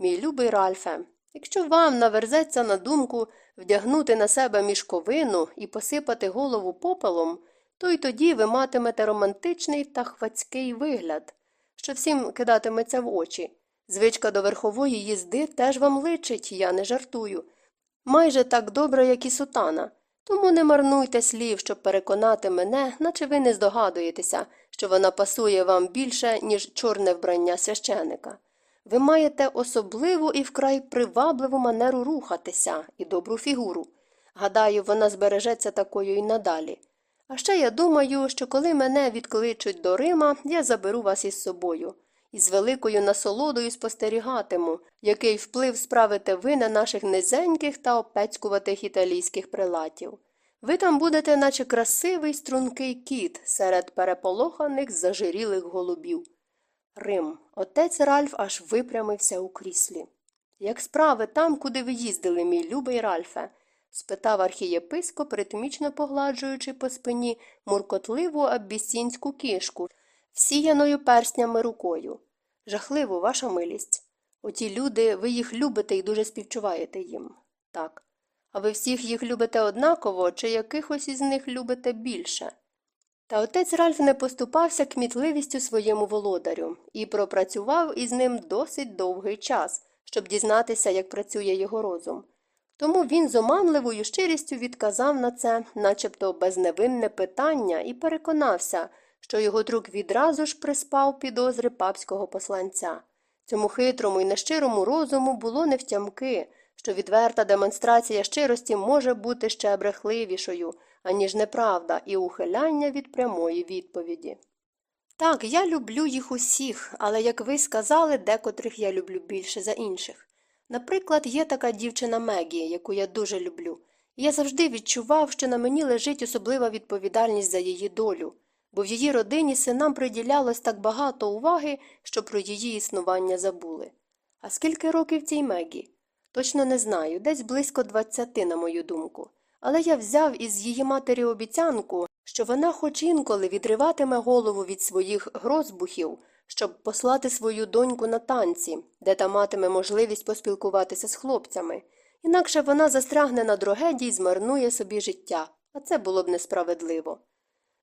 Мій любий Ральфе, якщо вам наверзеться на думку вдягнути на себе мішковину і посипати голову попелом, то й тоді ви матимете романтичний та хвацький вигляд, що всім кидатиметься в очі. Звичка до верхової їзди теж вам личить, я не жартую. Майже так добре, як і сутана. Тому не марнуйте слів, щоб переконати мене, наче ви не здогадуєтеся, що вона пасує вам більше, ніж чорне вбрання священика. Ви маєте особливу і вкрай привабливу манеру рухатися і добру фігуру. Гадаю, вона збережеться такою і надалі. А ще я думаю, що коли мене відкличуть до Рима, я заберу вас із собою і з великою насолодою спостерігатиму, який вплив справите ви на наших низеньких та опецькуватих італійських прилатів. Ви там будете, наче красивий стрункий кіт серед переполоханих зажирілих голубів. Рим. Отець Ральф аж випрямився у кріслі. Як справи там, куди ви їздили, мій любий Ральфе? спитав архієпископ, ритмічно погладжуючи по спині муркотливу аббісінську кішку, всіяною перснями рукою. Жахливо, ваша милість. Оті люди, ви їх любите і дуже співчуваєте їм. Так. А ви всіх їх любите однаково, чи якихось із них любите більше? Та отець Ральф не поступався кмітливістю своєму володарю і пропрацював із ним досить довгий час, щоб дізнатися, як працює його розум. Тому він з оманливою щирістю відказав на це, начебто безневинне питання, і переконався, що його друг відразу ж приспав підозри папського посланця. Цьому хитрому і нещирому розуму було невтямки, що відверта демонстрація щирості може бути ще брехливішою, аніж неправда і ухиляння від прямої відповіді. Так, я люблю їх усіх, але, як ви сказали, декотрих я люблю більше за інших. Наприклад, є така дівчина Мегі, яку я дуже люблю, і я завжди відчував, що на мені лежить особлива відповідальність за її долю бо в її родині синам приділялось так багато уваги, що про її існування забули. А скільки років цій Мегі? Точно не знаю, десь близько двадцяти, на мою думку. Але я взяв із її матері обіцянку, що вона хоч інколи відриватиме голову від своїх грозбухів, щоб послати свою доньку на танці, де та матиме можливість поспілкуватися з хлопцями. Інакше вона застрягне на дрогеді і змарнує собі життя, а це було б несправедливо.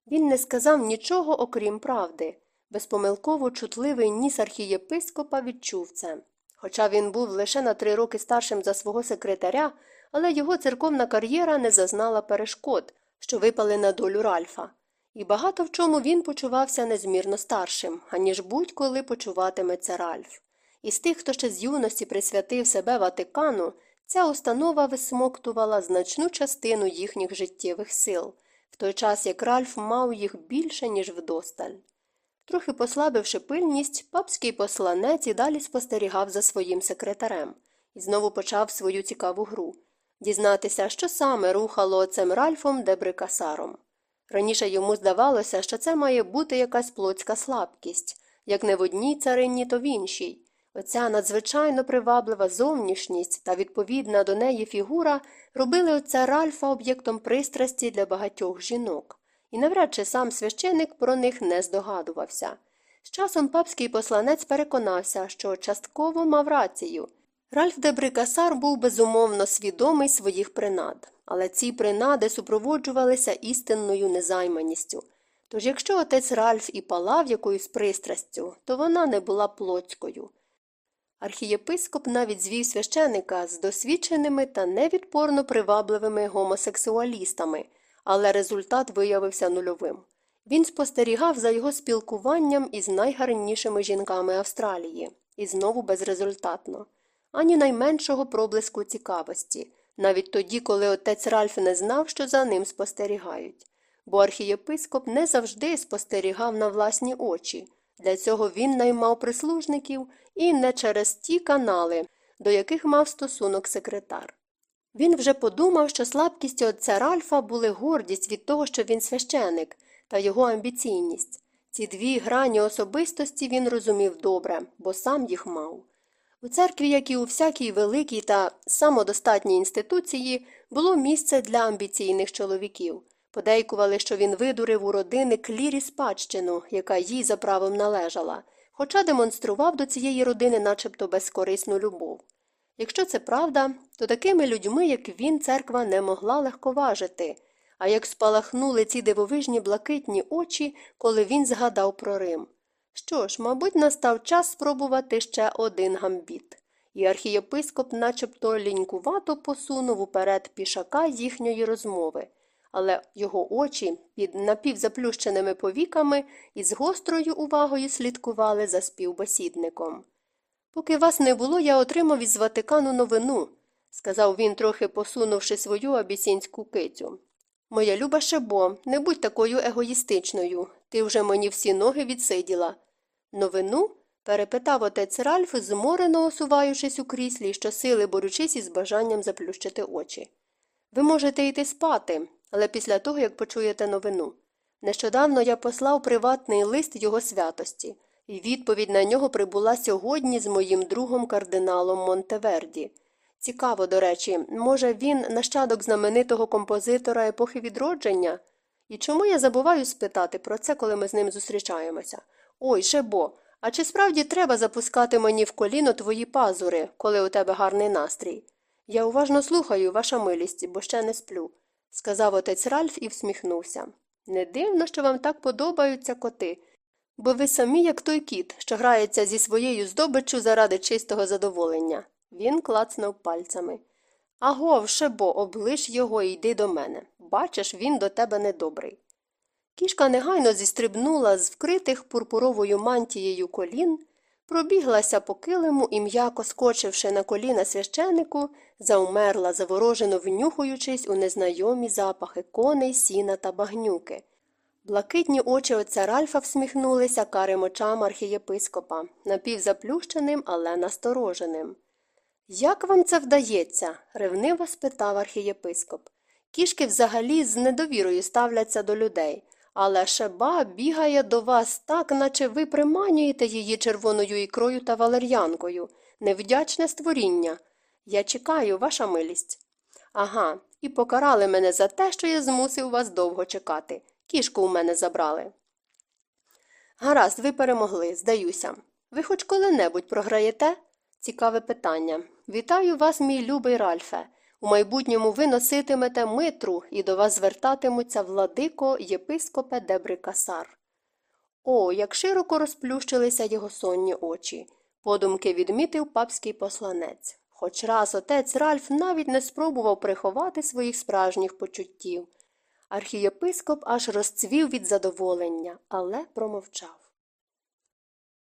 Він не сказав нічого, окрім правди. Безпомилково чутливий ніс архієпископа відчув це. Хоча він був лише на три роки старшим за свого секретаря, але його церковна кар'єра не зазнала перешкод, що випали на долю Ральфа. І багато в чому він почувався незмірно старшим, аніж будь-коли почуватиметься Ральф. Із тих, хто ще з юності присвятив себе Ватикану, ця установа висмоктувала значну частину їхніх життєвих сил в той час як Ральф мав їх більше, ніж вдосталь. Трохи послабивши пильність, папський посланець і далі спостерігав за своїм секретарем і знову почав свою цікаву гру дізнатися, що саме рухало оцем Ральфом Дебрикасаром. Раніше йому здавалося, що це має бути якась плотська слабкість, як не в одній царині, то в іншій. Оця надзвичайно приваблива зовнішність та відповідна до неї фігура робили отця Ральфа об'єктом пристрасті для багатьох жінок, і навряд чи сам священик про них не здогадувався. З часом папський посланець переконався, що частково мав рацію. Ральф де Брикасар був безумовно свідомий своїх принад, але ці принади супроводжувалися істинною незайманістю. Тож якщо отець Ральф і палав якоюсь пристрастю, то вона не була плотською. Архієпископ навіть звів священика з досвідченими та невідпорно привабливими гомосексуалістами, але результат виявився нульовим. Він спостерігав за його спілкуванням із найгарнішими жінками Австралії і знову безрезультатно, ані найменшого проблиску цікавості, навіть тоді, коли отець Ральф не знав, що за ним спостерігають. бо архієпископ не завжди спостерігав на власні очі. Для цього він наймав прислужників і не через ті канали, до яких мав стосунок секретар. Він вже подумав, що слабкістю отця Ральфа були гордість від того, що він священик, та його амбіційність. Ці дві грані особистості він розумів добре, бо сам їх мав. У церкві, як і у всякій великій та самодостатній інституції, було місце для амбіційних чоловіків. Подейкували, що він видурив у родини клірі спадщину, яка їй за правом належала, хоча демонстрував до цієї родини начебто безкорисну любов. Якщо це правда, то такими людьми, як він, церква не могла легковажити, а як спалахнули ці дивовижні блакитні очі, коли він згадав про Рим. Що ж, мабуть, настав час спробувати ще один гамбіт. І архієпископ начебто лінькувато посунув уперед пішака їхньої розмови, але його очі під напівзаплющеними повіками із гострою увагою слідкували за співбесідником. Поки вас не було, я отримав із Ватикану новину, сказав він, трохи посунувши свою абісінську кицю. Моя люба Шебо, не будь такою егоїстичною. Ти вже мені всі ноги відсиділа. Новину? перепитав отець Ральф, зморено осуваючись у кріслі, щосили борючись із бажанням заплющити очі. Ви можете йти спати, але після того, як почуєте новину. Нещодавно я послав приватний лист його святості, і відповідь на нього прибула сьогодні з моїм другом кардиналом Монтеверді. Цікаво, до речі, може, він нащадок знаменитого композитора епохи відродження? І чому я забуваю спитати про це, коли ми з ним зустрічаємося? Ой, Шебо, а чи справді треба запускати мені в коліно твої пазури, коли у тебе гарний настрій? Я уважно слухаю, ваша милість, бо ще не сплю, сказав отець Ральф і всміхнувся. Не дивно, що вам так подобаються коти, бо ви самі, як той кіт, що грається зі своєю здобиччю заради чистого задоволення. Він клацнув пальцями. Агов, Шебо, облиш його і йди до мене. Бачиш, він до тебе недобрий. Кішка негайно зістрибнула з вкритих пурпуровою мантією колін, пробіглася по килиму і, м'яко скочивши на коліна священику, заумерла, заворожено внюхуючись у незнайомі запахи коней, сіна та багнюки. Блакитні очі отця Ральфа всміхнулися карим очам архієпископа, напівзаплющеним, але настороженим. Як вам це вдається? ревниво спитав архієпископ. Кішки взагалі з недовірою ставляться до людей, але шеба бігає до вас так, наче ви приманюєте її червоною ікрою та валер'янкою. Невдячне створіння. Я чекаю, ваша милість. Ага, і покарали мене за те, що я змусив вас довго чекати. Кішку у мене забрали. Гаразд, ви перемогли, здаюся. Ви хоч коли-небудь програєте? Цікаве питання. Вітаю вас, мій любий Ральфе. У майбутньому ви носитимете митру і до вас звертатимуться владико єпископе Дебрикасар. О, як широко розплющилися його сонні очі. Подумки відмітив папський посланець. Хоч раз отець Ральф навіть не спробував приховати своїх справжніх почуттів. Архієпископ аж розцвів від задоволення, але промовчав.